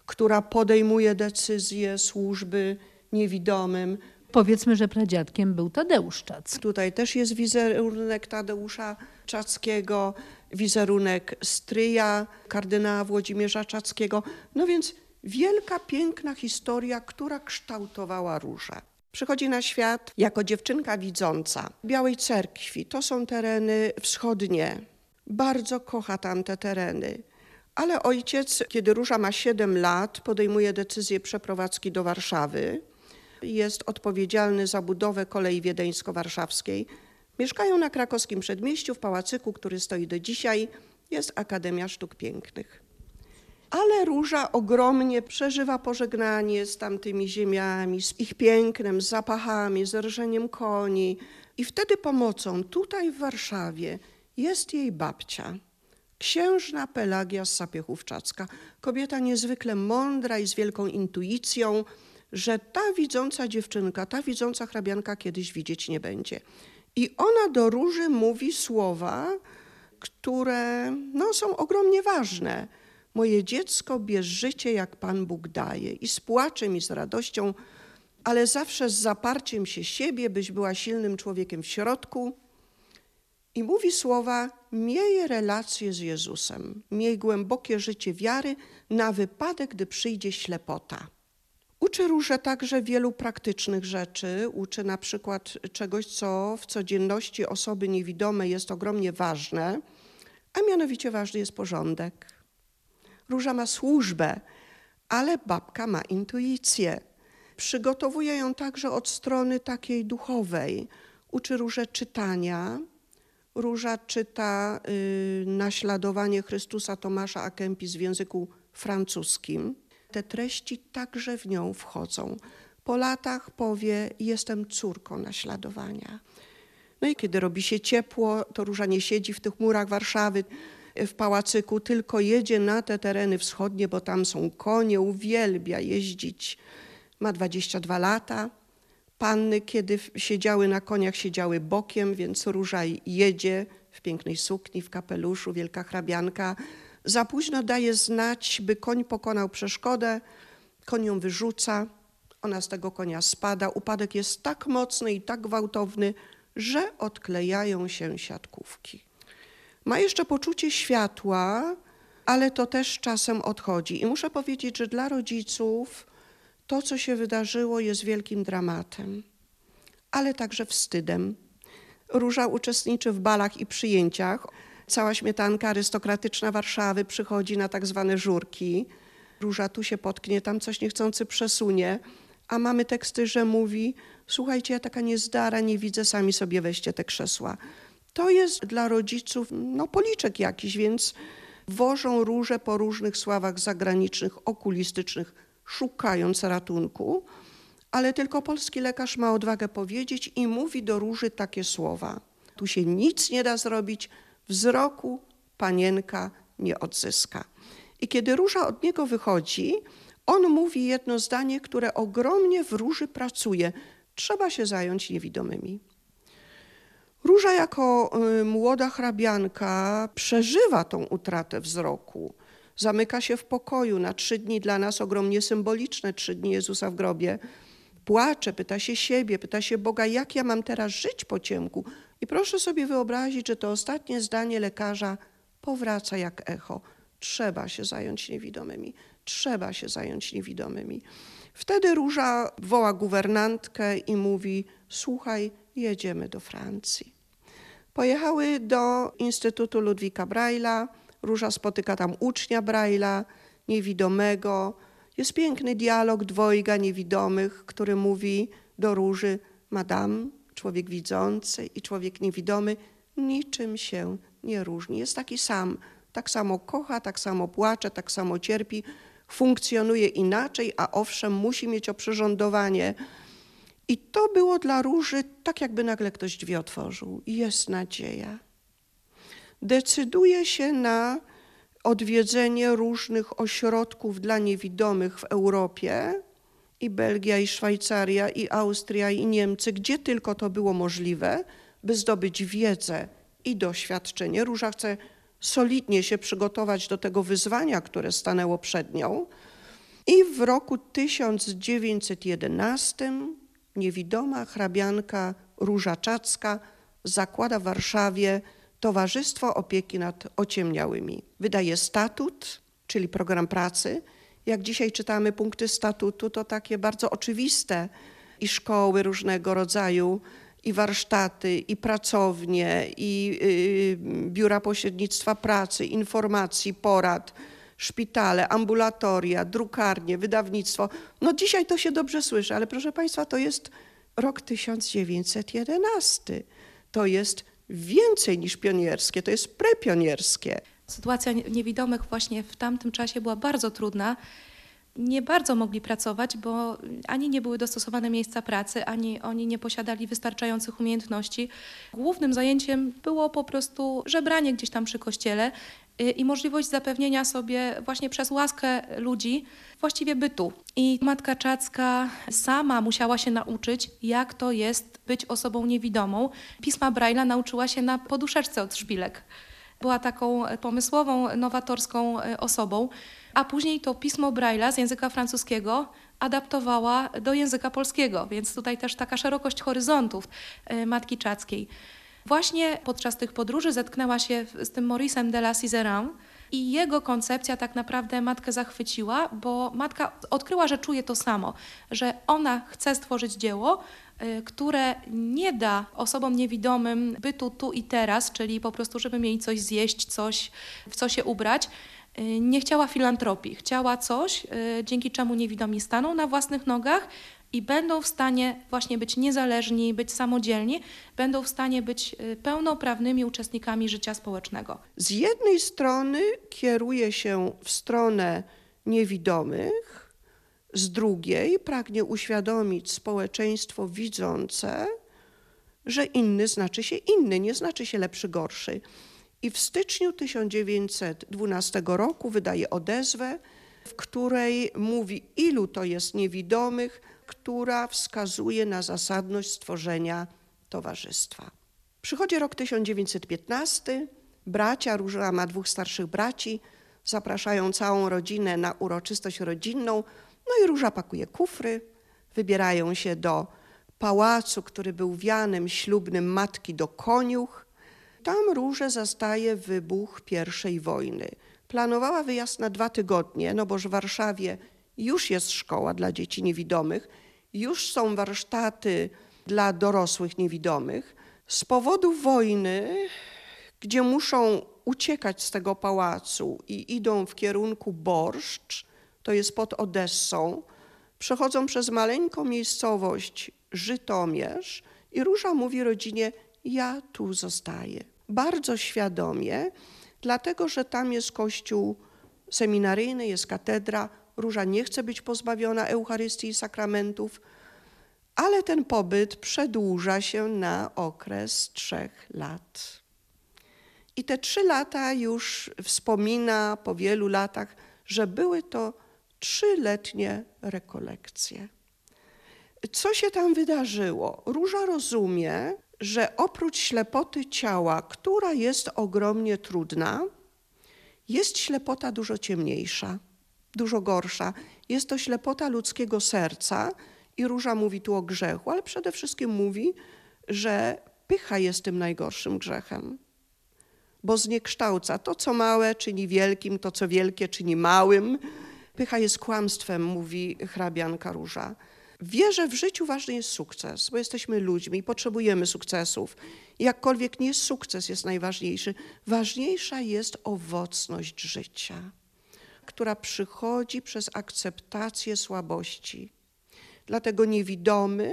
która podejmuje decyzje służby niewidomym. Powiedzmy, że pradziadkiem był Tadeusz Czacki. Tutaj też jest wizerunek Tadeusza Czackiego, wizerunek stryja kardynała Włodzimierza Czackiego. No więc wielka, piękna historia, która kształtowała różę. Przychodzi na świat jako dziewczynka widząca Białej Cerkwi. To są tereny wschodnie. Bardzo kocha tamte tereny. Ale ojciec, kiedy Róża ma 7 lat, podejmuje decyzję przeprowadzki do Warszawy. Jest odpowiedzialny za budowę kolei wiedeńsko-warszawskiej. Mieszkają na krakowskim przedmieściu, w pałacyku, który stoi do dzisiaj. Jest Akademia Sztuk Pięknych. Ale Róża ogromnie przeżywa pożegnanie z tamtymi ziemiami, z ich pięknem, z zapachami, z rżeniem koni. I wtedy pomocą tutaj w Warszawie jest jej babcia, księżna Pelagia z Sapiechówczacka. Kobieta niezwykle mądra i z wielką intuicją, że ta widząca dziewczynka, ta widząca hrabianka kiedyś widzieć nie będzie. I ona do Róży mówi słowa, które no, są ogromnie ważne. Moje dziecko, bierz życie, jak Pan Bóg daje. I z płaczem, i z radością, ale zawsze z zaparciem się siebie, byś była silnym człowiekiem w środku. I mówi słowa, miej relacje z Jezusem, miej głębokie życie wiary na wypadek, gdy przyjdzie ślepota. Uczy Róże także wielu praktycznych rzeczy. Uczy na przykład czegoś, co w codzienności osoby niewidome jest ogromnie ważne, a mianowicie ważny jest porządek. Róża ma służbę, ale babka ma intuicję. Przygotowuje ją także od strony takiej duchowej. Uczy Róże czytania. Róża czyta y, naśladowanie Chrystusa Tomasza a Kempis w języku francuskim. Te treści także w nią wchodzą. Po latach powie: Jestem córką naśladowania. No i kiedy robi się ciepło, to Róża nie siedzi w tych murach Warszawy, w pałacyku, tylko jedzie na te tereny wschodnie, bo tam są konie, uwielbia jeździć. Ma 22 lata. Panny, kiedy siedziały na koniach, siedziały bokiem, więc Róża jedzie w pięknej sukni, w kapeluszu, wielka hrabianka. Za późno daje znać, by koń pokonał przeszkodę. Koń ją wyrzuca, ona z tego konia spada. Upadek jest tak mocny i tak gwałtowny, że odklejają się siatkówki. Ma jeszcze poczucie światła, ale to też czasem odchodzi. I muszę powiedzieć, że dla rodziców to, co się wydarzyło, jest wielkim dramatem, ale także wstydem. Róża uczestniczy w balach i przyjęciach. Cała śmietanka arystokratyczna Warszawy przychodzi na tak zwane żurki. Róża tu się potknie, tam coś niechcący przesunie, a mamy teksty, że mówi: Słuchajcie, ja taka niezdara, nie widzę, sami sobie weźcie te krzesła. To jest dla rodziców no, policzek jakiś, więc wożą róże po różnych sławach zagranicznych, okulistycznych, szukając ratunku, ale tylko polski lekarz ma odwagę powiedzieć i mówi do róży takie słowa. Tu się nic nie da zrobić, wzroku panienka nie odzyska. I kiedy róża od niego wychodzi, on mówi jedno zdanie, które ogromnie w róży pracuje. Trzeba się zająć niewidomymi. Róża jako y, młoda hrabianka przeżywa tą utratę wzroku. Zamyka się w pokoju na trzy dni, dla nas ogromnie symboliczne, trzy dni Jezusa w grobie. Płacze, pyta się siebie, pyta się Boga, jak ja mam teraz żyć po ciemku. I proszę sobie wyobrazić, że to ostatnie zdanie lekarza powraca jak echo. Trzeba się zająć niewidomymi, trzeba się zająć niewidomymi. Wtedy Róża woła guwernantkę i mówi: Słuchaj, jedziemy do Francji. Pojechały do Instytutu Ludwika Braille'a. Róża spotyka tam ucznia Braille'a, niewidomego. Jest piękny dialog dwojga niewidomych, który mówi do Róży: Madame, człowiek widzący i człowiek niewidomy niczym się nie różni. Jest taki sam. Tak samo kocha, tak samo płacze, tak samo cierpi, funkcjonuje inaczej, a owszem, musi mieć oprzyrządowanie. I to było dla Róży tak, jakby nagle ktoś drzwi otworzył. Jest nadzieja. Decyduje się na odwiedzenie różnych ośrodków dla niewidomych w Europie i Belgia, i Szwajcaria, i Austria, i Niemcy, gdzie tylko to było możliwe, by zdobyć wiedzę i doświadczenie. Róża chce solidnie się przygotować do tego wyzwania, które stanęło przed nią. I w roku 1911 niewidoma hrabianka Róża Czacka zakłada w Warszawie Towarzystwo Opieki nad Ociemniałymi. Wydaje statut, czyli program pracy. Jak dzisiaj czytamy punkty statutu, to takie bardzo oczywiste i szkoły różnego rodzaju, i warsztaty, i pracownie, i y, biura pośrednictwa pracy, informacji, porad, szpitale, ambulatoria, drukarnie, wydawnictwo. No dzisiaj to się dobrze słyszy, ale proszę Państwa, to jest rok 1911. To jest więcej niż pionierskie, to jest prepionierskie. Sytuacja niewidomych właśnie w tamtym czasie była bardzo trudna. Nie bardzo mogli pracować, bo ani nie były dostosowane miejsca pracy, ani oni nie posiadali wystarczających umiejętności. Głównym zajęciem było po prostu żebranie gdzieś tam przy kościele i możliwość zapewnienia sobie właśnie przez łaskę ludzi właściwie bytu. I matka Czacka sama musiała się nauczyć, jak to jest być osobą niewidomą. Pisma Braille'a nauczyła się na poduszeczce od szpilek. Była taką pomysłową, nowatorską e, osobą, a później to pismo Braille'a z języka francuskiego adaptowała do języka polskiego, więc tutaj też taka szerokość horyzontów e, matki Czackiej. Właśnie podczas tych podróży zetknęła się z tym Mauricem de la Cizerin, i jego koncepcja tak naprawdę matkę zachwyciła, bo matka odkryła, że czuje to samo, że ona chce stworzyć dzieło, y, które nie da osobom niewidomym bytu tu i teraz, czyli po prostu, żeby mieli coś zjeść, coś, w co się ubrać. Y, nie chciała filantropii, chciała coś, y, dzięki czemu niewidomi staną na własnych nogach i będą w stanie właśnie być niezależni, być samodzielni, będą w stanie być y, pełnoprawnymi uczestnikami życia społecznego. Z jednej strony kieruje się w stronę niewidomych, z drugiej pragnie uświadomić społeczeństwo widzące, że inny znaczy się inny, nie znaczy się lepszy, gorszy. I w styczniu 1912 roku wydaje odezwę, w której mówi, ilu to jest niewidomych, która wskazuje na zasadność stworzenia towarzystwa. Przychodzi rok 1915, bracia, Róża ma dwóch starszych braci, zapraszają całą rodzinę na uroczystość rodzinną, no i Róża pakuje kufry, wybierają się do pałacu, który był wianem ślubnym matki do koniuch. Tam Różę zastaje wybuch I wojny. Planowała wyjazd na dwa tygodnie, no bo w Warszawie już jest szkoła dla dzieci niewidomych, już są warsztaty dla dorosłych niewidomych. Z powodu wojny, gdzie muszą uciekać z tego pałacu i idą w kierunku Borszcz, to jest pod Odessą, przechodzą przez maleńką miejscowość Żytomierz i Róża mówi rodzinie, ja tu zostaję. Bardzo świadomie, dlatego że tam jest kościół seminaryjny, jest katedra, Róża nie chce być pozbawiona Eucharystii i sakramentów, ale ten pobyt przedłuża się na okres trzech lat. I te trzy lata już wspomina po wielu latach, że były to trzyletnie rekolekcje. Co się tam wydarzyło? Róża rozumie, że oprócz ślepoty ciała, która jest ogromnie trudna, jest ślepota dużo ciemniejsza dużo gorsza. Jest to ślepota ludzkiego serca i Róża mówi tu o grzechu, ale przede wszystkim mówi, że pycha jest tym najgorszym grzechem, bo zniekształca to, co małe, czyni wielkim, to, co wielkie, czyni małym. Pycha jest kłamstwem, mówi hrabianka Róża. Wie, że w życiu ważny jest sukces, bo jesteśmy ludźmi i potrzebujemy sukcesów. Jakkolwiek nie sukces jest najważniejszy, ważniejsza jest owocność życia która przychodzi przez akceptację słabości. Dlatego niewidomy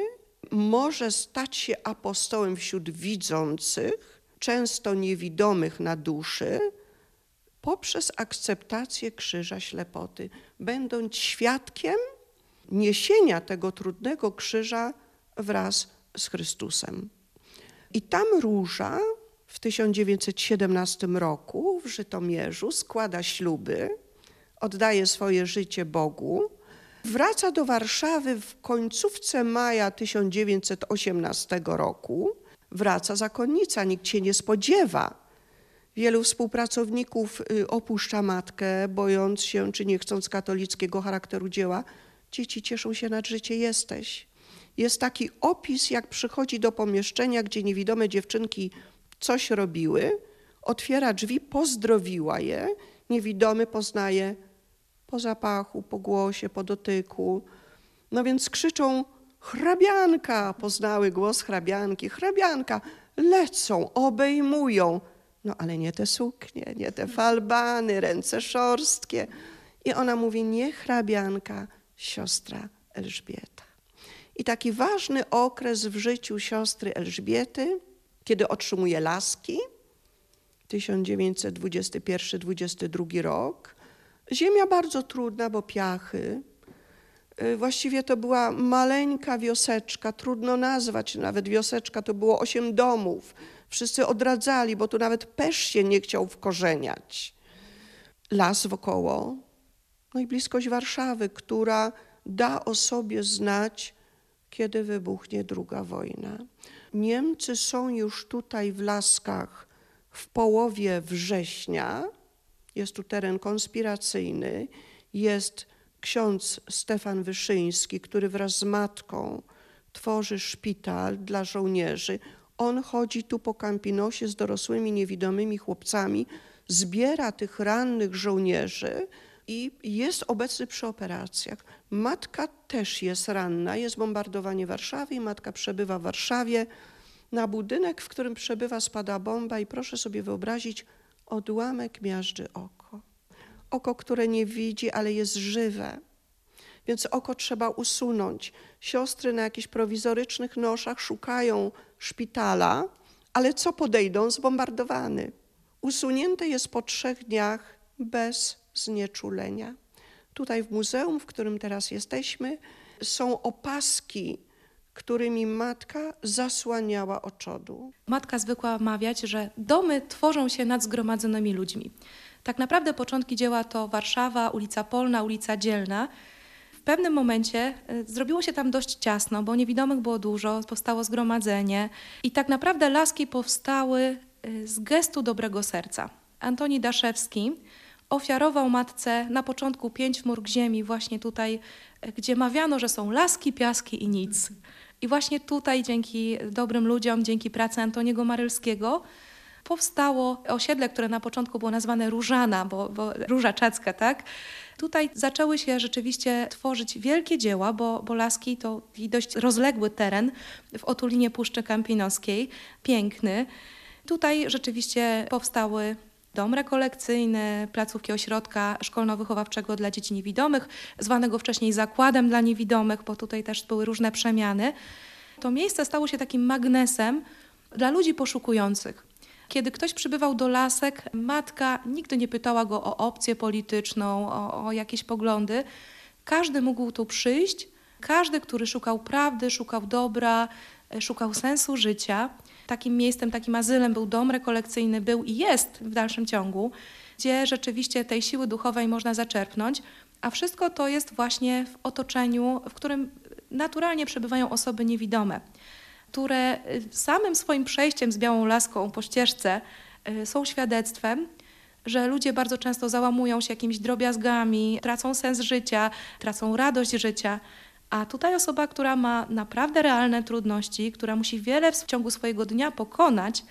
może stać się apostołem wśród widzących, często niewidomych na duszy, poprzez akceptację krzyża ślepoty, będąc świadkiem niesienia tego trudnego krzyża wraz z Chrystusem. I tam róża w 1917 roku w Żytomierzu składa śluby, oddaje swoje życie Bogu, wraca do Warszawy w końcówce maja 1918 roku. Wraca zakonnica, nikt się nie spodziewa. Wielu współpracowników y, opuszcza matkę, bojąc się czy nie chcąc katolickiego charakteru dzieła. Dzieci cieszą się nad życie, jesteś. Jest taki opis, jak przychodzi do pomieszczenia, gdzie niewidome dziewczynki coś robiły, otwiera drzwi, pozdrowiła je, niewidomy poznaje po zapachu, po głosie, po dotyku. No więc krzyczą hrabianka, poznały głos hrabianki, hrabianka, lecą, obejmują. No ale nie te suknie, nie te falbany, ręce szorstkie. I ona mówi, nie hrabianka, siostra Elżbieta. I taki ważny okres w życiu siostry Elżbiety, kiedy otrzymuje laski, 1921-22 rok. Ziemia bardzo trudna, bo piachy. Y, Właściwie to była maleńka wioseczka, trudno nazwać nawet wioseczka, to było osiem domów. Wszyscy odradzali, bo tu nawet pesz się nie chciał wkorzeniać. Las wokoło, no i bliskość Warszawy, która da o sobie znać, kiedy wybuchnie druga wojna. Niemcy są już tutaj w Laskach w połowie września. Jest tu teren konspiracyjny. Jest ksiądz Stefan Wyszyński, który wraz z matką tworzy szpital dla żołnierzy. On chodzi tu po Campinosie z dorosłymi niewidomymi chłopcami, zbiera tych rannych żołnierzy i jest obecny przy operacjach. Matka też jest ranna, jest bombardowanie Warszawy i matka przebywa w Warszawie. Na budynek, w którym przebywa, spada bomba i proszę sobie wyobrazić, odłamek miażdży oko. Oko, które nie widzi, ale jest żywe. Więc oko trzeba usunąć. Siostry na jakichś prowizorycznych noszach szukają szpitala, ale co podejdą? Zbombardowany. Usunięte jest po trzech dniach bez znieczulenia. Tutaj w muzeum, w którym teraz jesteśmy, są opaski, którymi matka zasłaniała oczodu. Matka zwykła mawiać, że domy tworzą się nad zgromadzonymi ludźmi. Tak naprawdę początki dzieła to Warszawa, ulica Polna, ulica Dzielna. W pewnym momencie y, zrobiło się tam dość ciasno, bo niewidomych było dużo, powstało zgromadzenie i tak naprawdę laski powstały y, z gestu dobrego serca. Antoni Daszewski ofiarował matce na początku pięć murg ziemi właśnie tutaj, y, gdzie mawiano, że są laski, piaski i nic. I właśnie tutaj dzięki dobrym ludziom, dzięki pracy Antoniego Marylskiego powstało osiedle, które na początku było nazwane Różana, bo, bo Róża Czacka, tak? Tutaj zaczęły się rzeczywiście tworzyć wielkie dzieła, bo, bo Laski to dość rozległy teren w otulinie Puszczy Kampinoskiej, piękny. Tutaj rzeczywiście powstały dom rekolekcyjny, placówki ośrodka szkolno-wychowawczego dla dzieci niewidomych, zwanego wcześniej zakładem dla niewidomych, bo tutaj też były różne przemiany. To miejsce stało się takim magnesem dla ludzi poszukujących. Kiedy ktoś przybywał do lasek, matka nigdy nie pytała go o opcję polityczną, o, o jakieś poglądy. Każdy mógł tu przyjść, każdy, który szukał prawdy, szukał dobra, szukał sensu życia. Takim miejscem, takim azylem był dom rekolekcyjny, był i jest w dalszym ciągu, gdzie rzeczywiście tej siły duchowej można zaczerpnąć, a wszystko to jest właśnie w otoczeniu, w którym naturalnie przebywają osoby niewidome które y, samym swoim przejściem z białą laską po ścieżce y, są świadectwem, że ludzie bardzo często załamują się jakimiś drobiazgami, tracą sens życia, tracą radość życia. A tutaj osoba, która ma naprawdę realne trudności, która musi wiele w ciągu swojego dnia pokonać,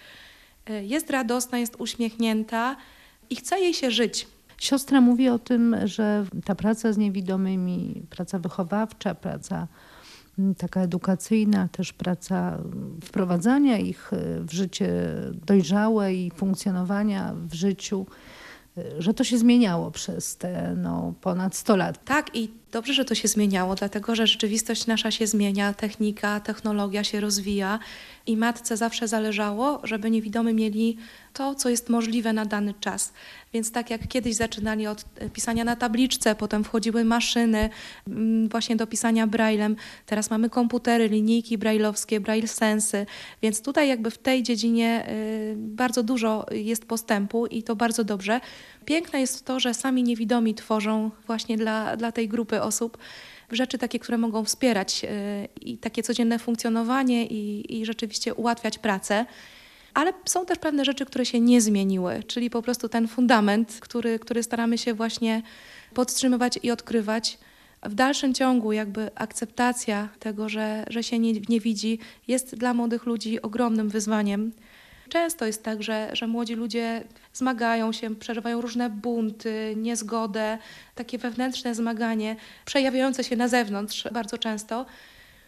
y, jest radosna, jest uśmiechnięta i chce jej się żyć. Siostra mówi o tym, że ta praca z niewidomymi, praca wychowawcza, praca taka edukacyjna, też praca wprowadzania ich e, w życie dojrzałe i funkcjonowania w życiu, e, że to się zmieniało przez te no, ponad 100 lat. Tak i Dobrze, że to się zmieniało, dlatego że rzeczywistość nasza się zmienia, technika, technologia się rozwija i matce zawsze zależało, żeby niewidomy mieli to, co jest możliwe na dany czas. Więc tak jak kiedyś zaczynali od e, pisania na tabliczce, potem wchodziły maszyny mm, właśnie do pisania braillem, teraz mamy komputery, linijki brailleowskie, braille sensy, więc tutaj jakby w tej dziedzinie y, bardzo dużo jest postępu i to bardzo dobrze. Piękne jest to, że sami niewidomi tworzą właśnie dla, dla tej grupy osób rzeczy takie, które mogą wspierać y, i takie codzienne funkcjonowanie i, i rzeczywiście ułatwiać pracę. Ale są też pewne rzeczy, które się nie zmieniły, czyli po prostu ten fundament, który, który staramy się właśnie podtrzymywać i odkrywać. W dalszym ciągu jakby akceptacja tego, że, że się nie, nie widzi, jest dla młodych ludzi ogromnym wyzwaniem. Często jest tak, że, że młodzi ludzie zmagają się, przeżywają różne bunty, niezgodę, takie wewnętrzne zmaganie, przejawiające się na zewnątrz bardzo często.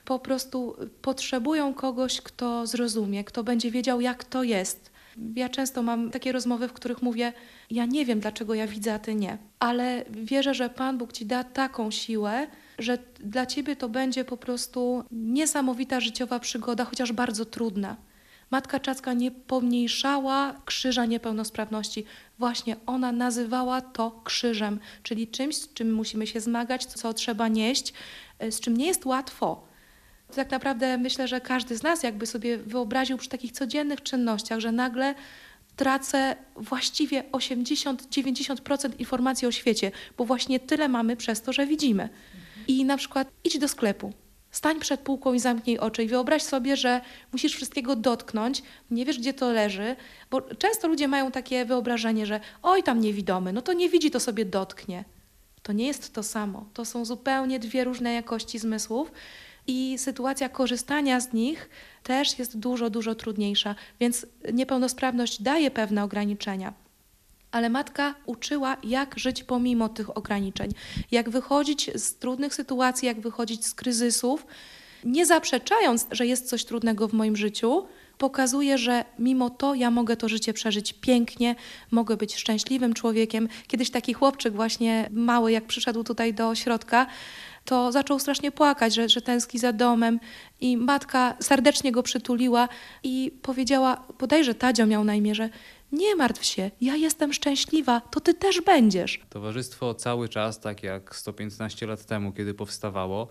Po prostu potrzebują kogoś, kto zrozumie, kto będzie wiedział, jak to jest. Ja często mam takie rozmowy, w których mówię: Ja nie wiem, dlaczego ja widzę, a ty nie, ale wierzę, że Pan Bóg ci da taką siłę, że dla ciebie to będzie po prostu niesamowita życiowa przygoda, chociaż bardzo trudna. Matka Czacka nie pomniejszała krzyża niepełnosprawności. Właśnie ona nazywała to krzyżem, czyli czymś, z czym musimy się zmagać, co trzeba nieść, z czym nie jest łatwo. Tak naprawdę myślę, że każdy z nas jakby sobie wyobraził przy takich codziennych czynnościach, że nagle tracę właściwie 80-90% informacji o świecie, bo właśnie tyle mamy przez to, że widzimy. I na przykład idź do sklepu, Stań przed półką i zamknij oczy i wyobraź sobie, że musisz wszystkiego dotknąć, nie wiesz, gdzie to leży, bo często ludzie mają takie wyobrażenie, że oj, tam niewidomy, no to nie widzi, to sobie dotknie. To nie jest to samo. To są zupełnie dwie różne jakości zmysłów i sytuacja korzystania z nich też jest dużo, dużo trudniejsza, więc niepełnosprawność daje pewne ograniczenia ale matka uczyła, jak żyć pomimo tych ograniczeń, jak wychodzić z trudnych sytuacji, jak wychodzić z kryzysów, nie zaprzeczając, że jest coś trudnego w moim życiu, pokazuje, że mimo to ja mogę to życie przeżyć pięknie, mogę być szczęśliwym człowiekiem. Kiedyś taki chłopczyk właśnie mały, jak przyszedł tutaj do środka, to zaczął strasznie płakać, że, że tęskni za domem i matka serdecznie go przytuliła i powiedziała, bodajże Tadzio miał na imię, że nie martw się, ja jestem szczęśliwa, to ty też będziesz. Towarzystwo cały czas, tak jak 115 lat temu, kiedy powstawało,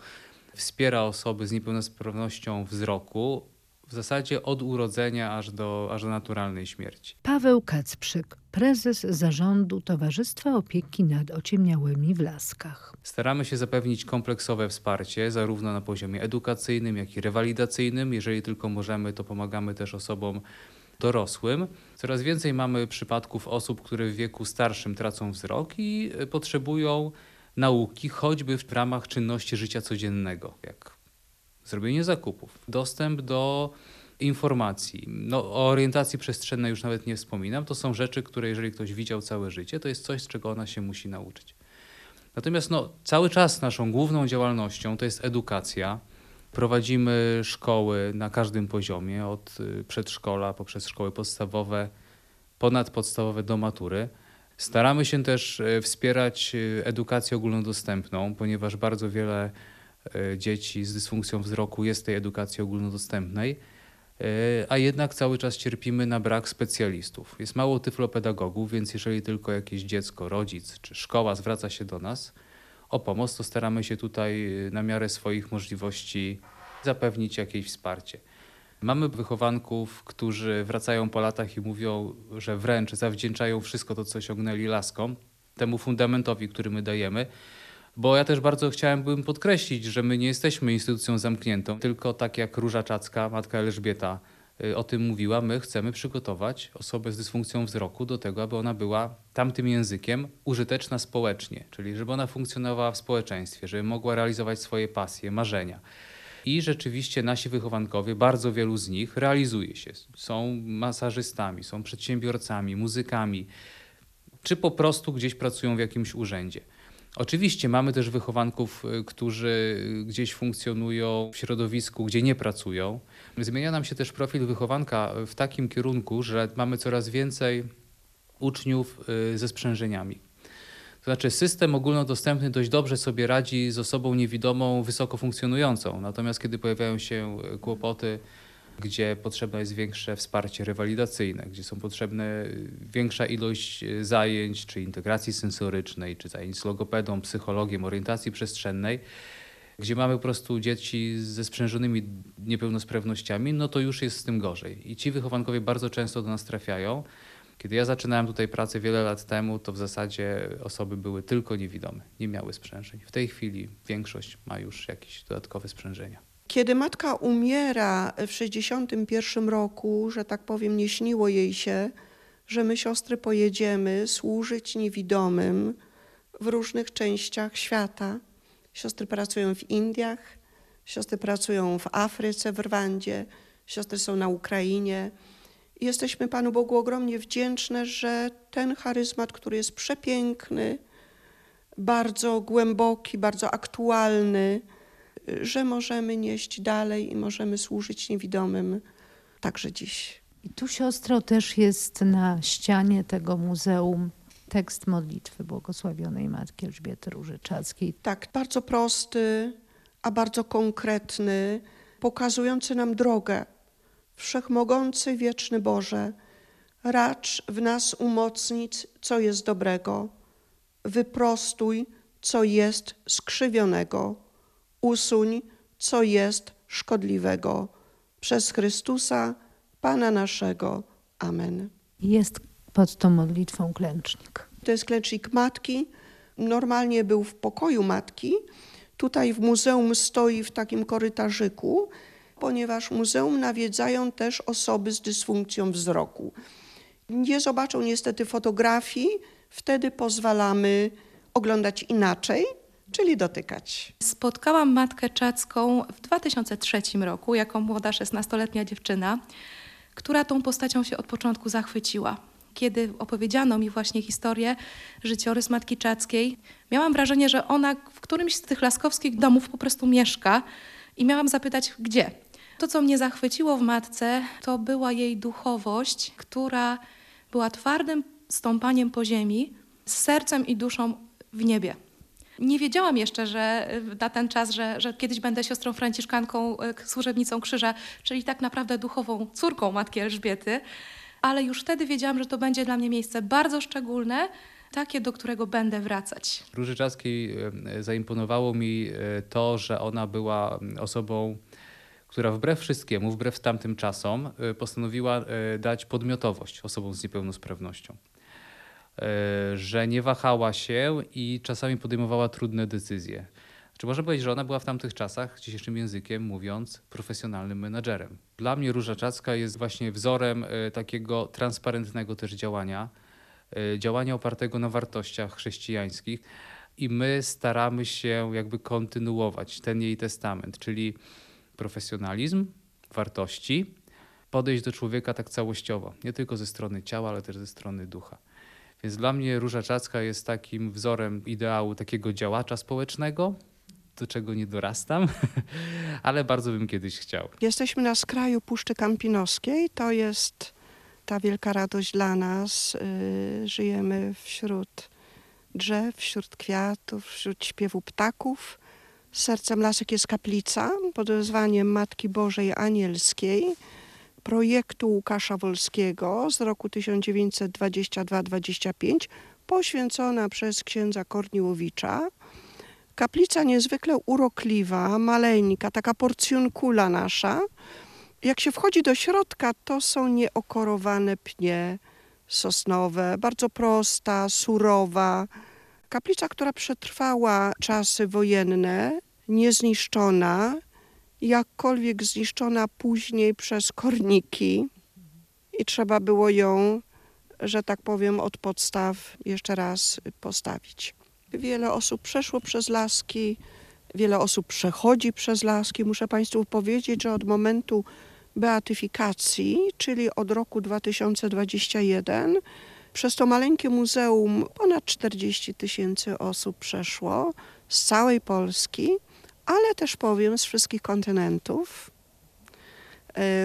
wspiera osoby z niepełnosprawnością wzroku w zasadzie od urodzenia aż do, aż do naturalnej śmierci. Paweł Kacprzyk, prezes zarządu Towarzystwa Opieki nad Ociemniałymi w Laskach. Staramy się zapewnić kompleksowe wsparcie, zarówno na poziomie edukacyjnym, jak i rewalidacyjnym. Jeżeli tylko możemy, to pomagamy też osobom dorosłym. Coraz więcej mamy przypadków osób, które w wieku starszym tracą wzrok i e, potrzebują nauki, choćby w ramach czynności życia codziennego, jak zrobienie zakupów, dostęp do informacji. No, o orientacji przestrzennej już nawet nie wspominam. To są rzeczy, które jeżeli ktoś widział całe życie, to jest coś, z czego ona się musi nauczyć. Natomiast no, cały czas naszą główną działalnością to jest edukacja. Prowadzimy szkoły na każdym poziomie, od y, przedszkola poprzez szkoły podstawowe, ponadpodstawowe do matury. Staramy się też y, wspierać y, edukację ogólnodostępną, ponieważ bardzo wiele dzieci z dysfunkcją wzroku jest tej edukacji ogólnodostępnej, a jednak cały czas cierpimy na brak specjalistów. Jest mało tyflopedagogów, więc jeżeli tylko jakieś dziecko, rodzic czy szkoła zwraca się do nas, o pomoc, to staramy się tutaj y, na miarę swoich możliwości zapewnić jakieś wsparcie. Mamy wychowanków, którzy wracają po latach i mówią, że wręcz zawdzięczają wszystko to, co osiągnęli laską, temu fundamentowi, który my dajemy. Bo ja też bardzo chciałem podkreślić, że my nie jesteśmy instytucją zamkniętą, tylko tak jak Róża Czacka, matka Elżbieta o tym mówiła, my chcemy przygotować osobę z dysfunkcją wzroku do tego, aby ona była tamtym językiem użyteczna społecznie, czyli żeby ona funkcjonowała w społeczeństwie, żeby mogła realizować swoje pasje, marzenia. I rzeczywiście nasi wychowankowie, bardzo wielu z nich realizuje się. Są masażystami, są przedsiębiorcami, muzykami, czy po prostu gdzieś pracują w jakimś urzędzie. Oczywiście mamy też wychowanków, y, którzy gdzieś funkcjonują w środowisku, gdzie nie pracują. Zmienia nam się też profil wychowanka w takim kierunku, że mamy coraz więcej uczniów y, ze sprzężeniami. To znaczy system ogólnodostępny dość dobrze sobie radzi z osobą niewidomą, wysoko funkcjonującą. Natomiast kiedy pojawiają się kłopoty, gdzie potrzebne jest większe wsparcie rewalidacyjne, gdzie są potrzebne większa ilość zajęć, czy integracji sensorycznej, czy zajęć z logopedą, psychologiem, orientacji przestrzennej, gdzie mamy po prostu dzieci ze sprzężonymi niepełnosprawnościami, no to już jest z tym gorzej. I ci wychowankowie bardzo często do nas trafiają. Kiedy ja zaczynałem tutaj pracę wiele lat temu, to w zasadzie osoby były tylko niewidome, nie miały sprzężeń. W tej chwili większość ma już jakieś dodatkowe sprzężenia. Kiedy matka umiera w 61 roku, że tak powiem, nie śniło jej się, że my siostry pojedziemy służyć niewidomym w różnych częściach świata. Siostry pracują w Indiach, siostry pracują w Afryce, w Rwandzie, siostry są na Ukrainie. Jesteśmy Panu Bogu ogromnie wdzięczne, że ten charyzmat, który jest przepiękny, bardzo głęboki, bardzo aktualny, że możemy nieść dalej i możemy służyć niewidomym także dziś. I tu siostro też jest na ścianie tego muzeum tekst modlitwy błogosławionej Matki Elżbiety Różyczackiej. Tak, bardzo prosty, a bardzo konkretny, pokazujący nam drogę. Wszechmogący, wieczny Boże, racz w nas umocnić, co jest dobrego, wyprostuj, co jest skrzywionego, usuń, co jest szkodliwego. Przez Chrystusa, Pana naszego. Amen. Jest pod tą modlitwą klęcznik. To jest klęcznik matki. Normalnie był w pokoju matki. Tutaj w muzeum stoi w takim korytarzyku, ponieważ muzeum nawiedzają też osoby z dysfunkcją wzroku. Nie zobaczą niestety fotografii, wtedy pozwalamy oglądać inaczej, czyli dotykać. Spotkałam matkę Czacką w 2003 roku jako młoda 16-letnia dziewczyna, która tą postacią się od początku zachwyciła. Kiedy opowiedziano mi właśnie historię, życiorys matki Czackiej, miałam wrażenie, że ona w którymś z tych laskowskich domów po prostu mieszka i miałam zapytać, gdzie. To, co mnie zachwyciło w matce, to była jej duchowość, która była twardym stąpaniem po ziemi, z sercem i duszą w niebie. Nie wiedziałam jeszcze, że na ten czas, że, że kiedyś będę siostrą franciszkanką, służebnicą krzyża, czyli tak naprawdę duchową córką Matki Elżbiety, ale już wtedy wiedziałam, że to będzie dla mnie miejsce bardzo szczególne, takie, do którego będę wracać. Róży Czaskiej zaimponowało mi to, że ona była osobą, która wbrew wszystkiemu, wbrew tamtym czasom, postanowiła dać podmiotowość osobom z niepełnosprawnością. Że nie wahała się i czasami podejmowała trudne decyzje. Czy można powiedzieć, że ona była w tamtych czasach, dzisiejszym językiem mówiąc, profesjonalnym menadżerem. Dla mnie Róża Czacka jest właśnie wzorem takiego transparentnego też działania, działania opartego na wartościach chrześcijańskich i my staramy się jakby kontynuować ten jej testament, czyli profesjonalizm, wartości, podejść do człowieka tak całościowo, nie tylko ze strony ciała, ale też ze strony ducha. Więc dla mnie Róża Czacka jest takim wzorem ideału takiego działacza społecznego, do czego nie dorastam, ale bardzo bym kiedyś chciał. Jesteśmy na skraju Puszczy Kampinoskiej. To jest ta wielka radość dla nas. Yy, żyjemy wśród drzew, wśród kwiatów, wśród śpiewu ptaków. Sercem lasek jest kaplica pod wezwaniem Matki Bożej Anielskiej projektu Łukasza Wolskiego z roku 1922-25 poświęcona przez księdza Korniłowicza. Kaplica niezwykle urokliwa, maleńka, taka porcjunkula nasza. Jak się wchodzi do środka, to są nieokorowane pnie sosnowe, bardzo prosta, surowa. Kaplica, która przetrwała czasy wojenne, niezniszczona, jakkolwiek zniszczona później przez korniki i trzeba było ją, że tak powiem, od podstaw jeszcze raz postawić. Wiele osób przeszło przez laski, wiele osób przechodzi przez laski. Muszę Państwu powiedzieć, że od momentu beatyfikacji, czyli od roku 2021, przez to maleńkie muzeum ponad 40 tysięcy osób przeszło z całej Polski, ale też powiem z wszystkich kontynentów,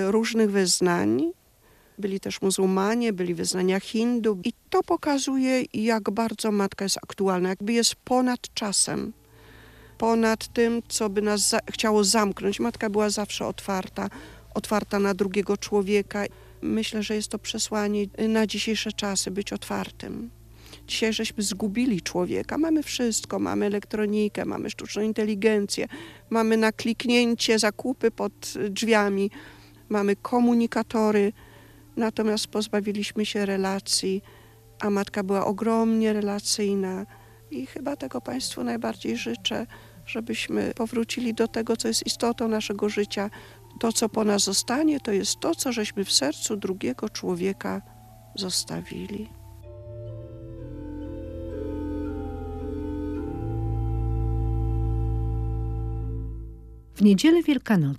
różnych wyznań, Byli też muzułmanie, byli wyznania hindu i to pokazuje, jak bardzo matka jest aktualna, jakby jest ponad czasem, ponad tym, co by nas za chciało zamknąć. Matka była zawsze otwarta, otwarta na drugiego człowieka. Myślę, że jest to przesłanie na dzisiejsze czasy, być otwartym. Dzisiaj żeśmy zgubili człowieka. Mamy wszystko, mamy elektronikę, mamy sztuczną inteligencję, mamy na kliknięcie zakupy pod drzwiami, mamy komunikatory, natomiast pozbawiliśmy się relacji, a matka była ogromnie relacyjna i chyba tego Państwu najbardziej życzę, żebyśmy powrócili do tego, co jest istotą naszego życia. To, co po nas zostanie, to jest to, co żeśmy w sercu drugiego człowieka zostawili. W niedzielę Wielkanoc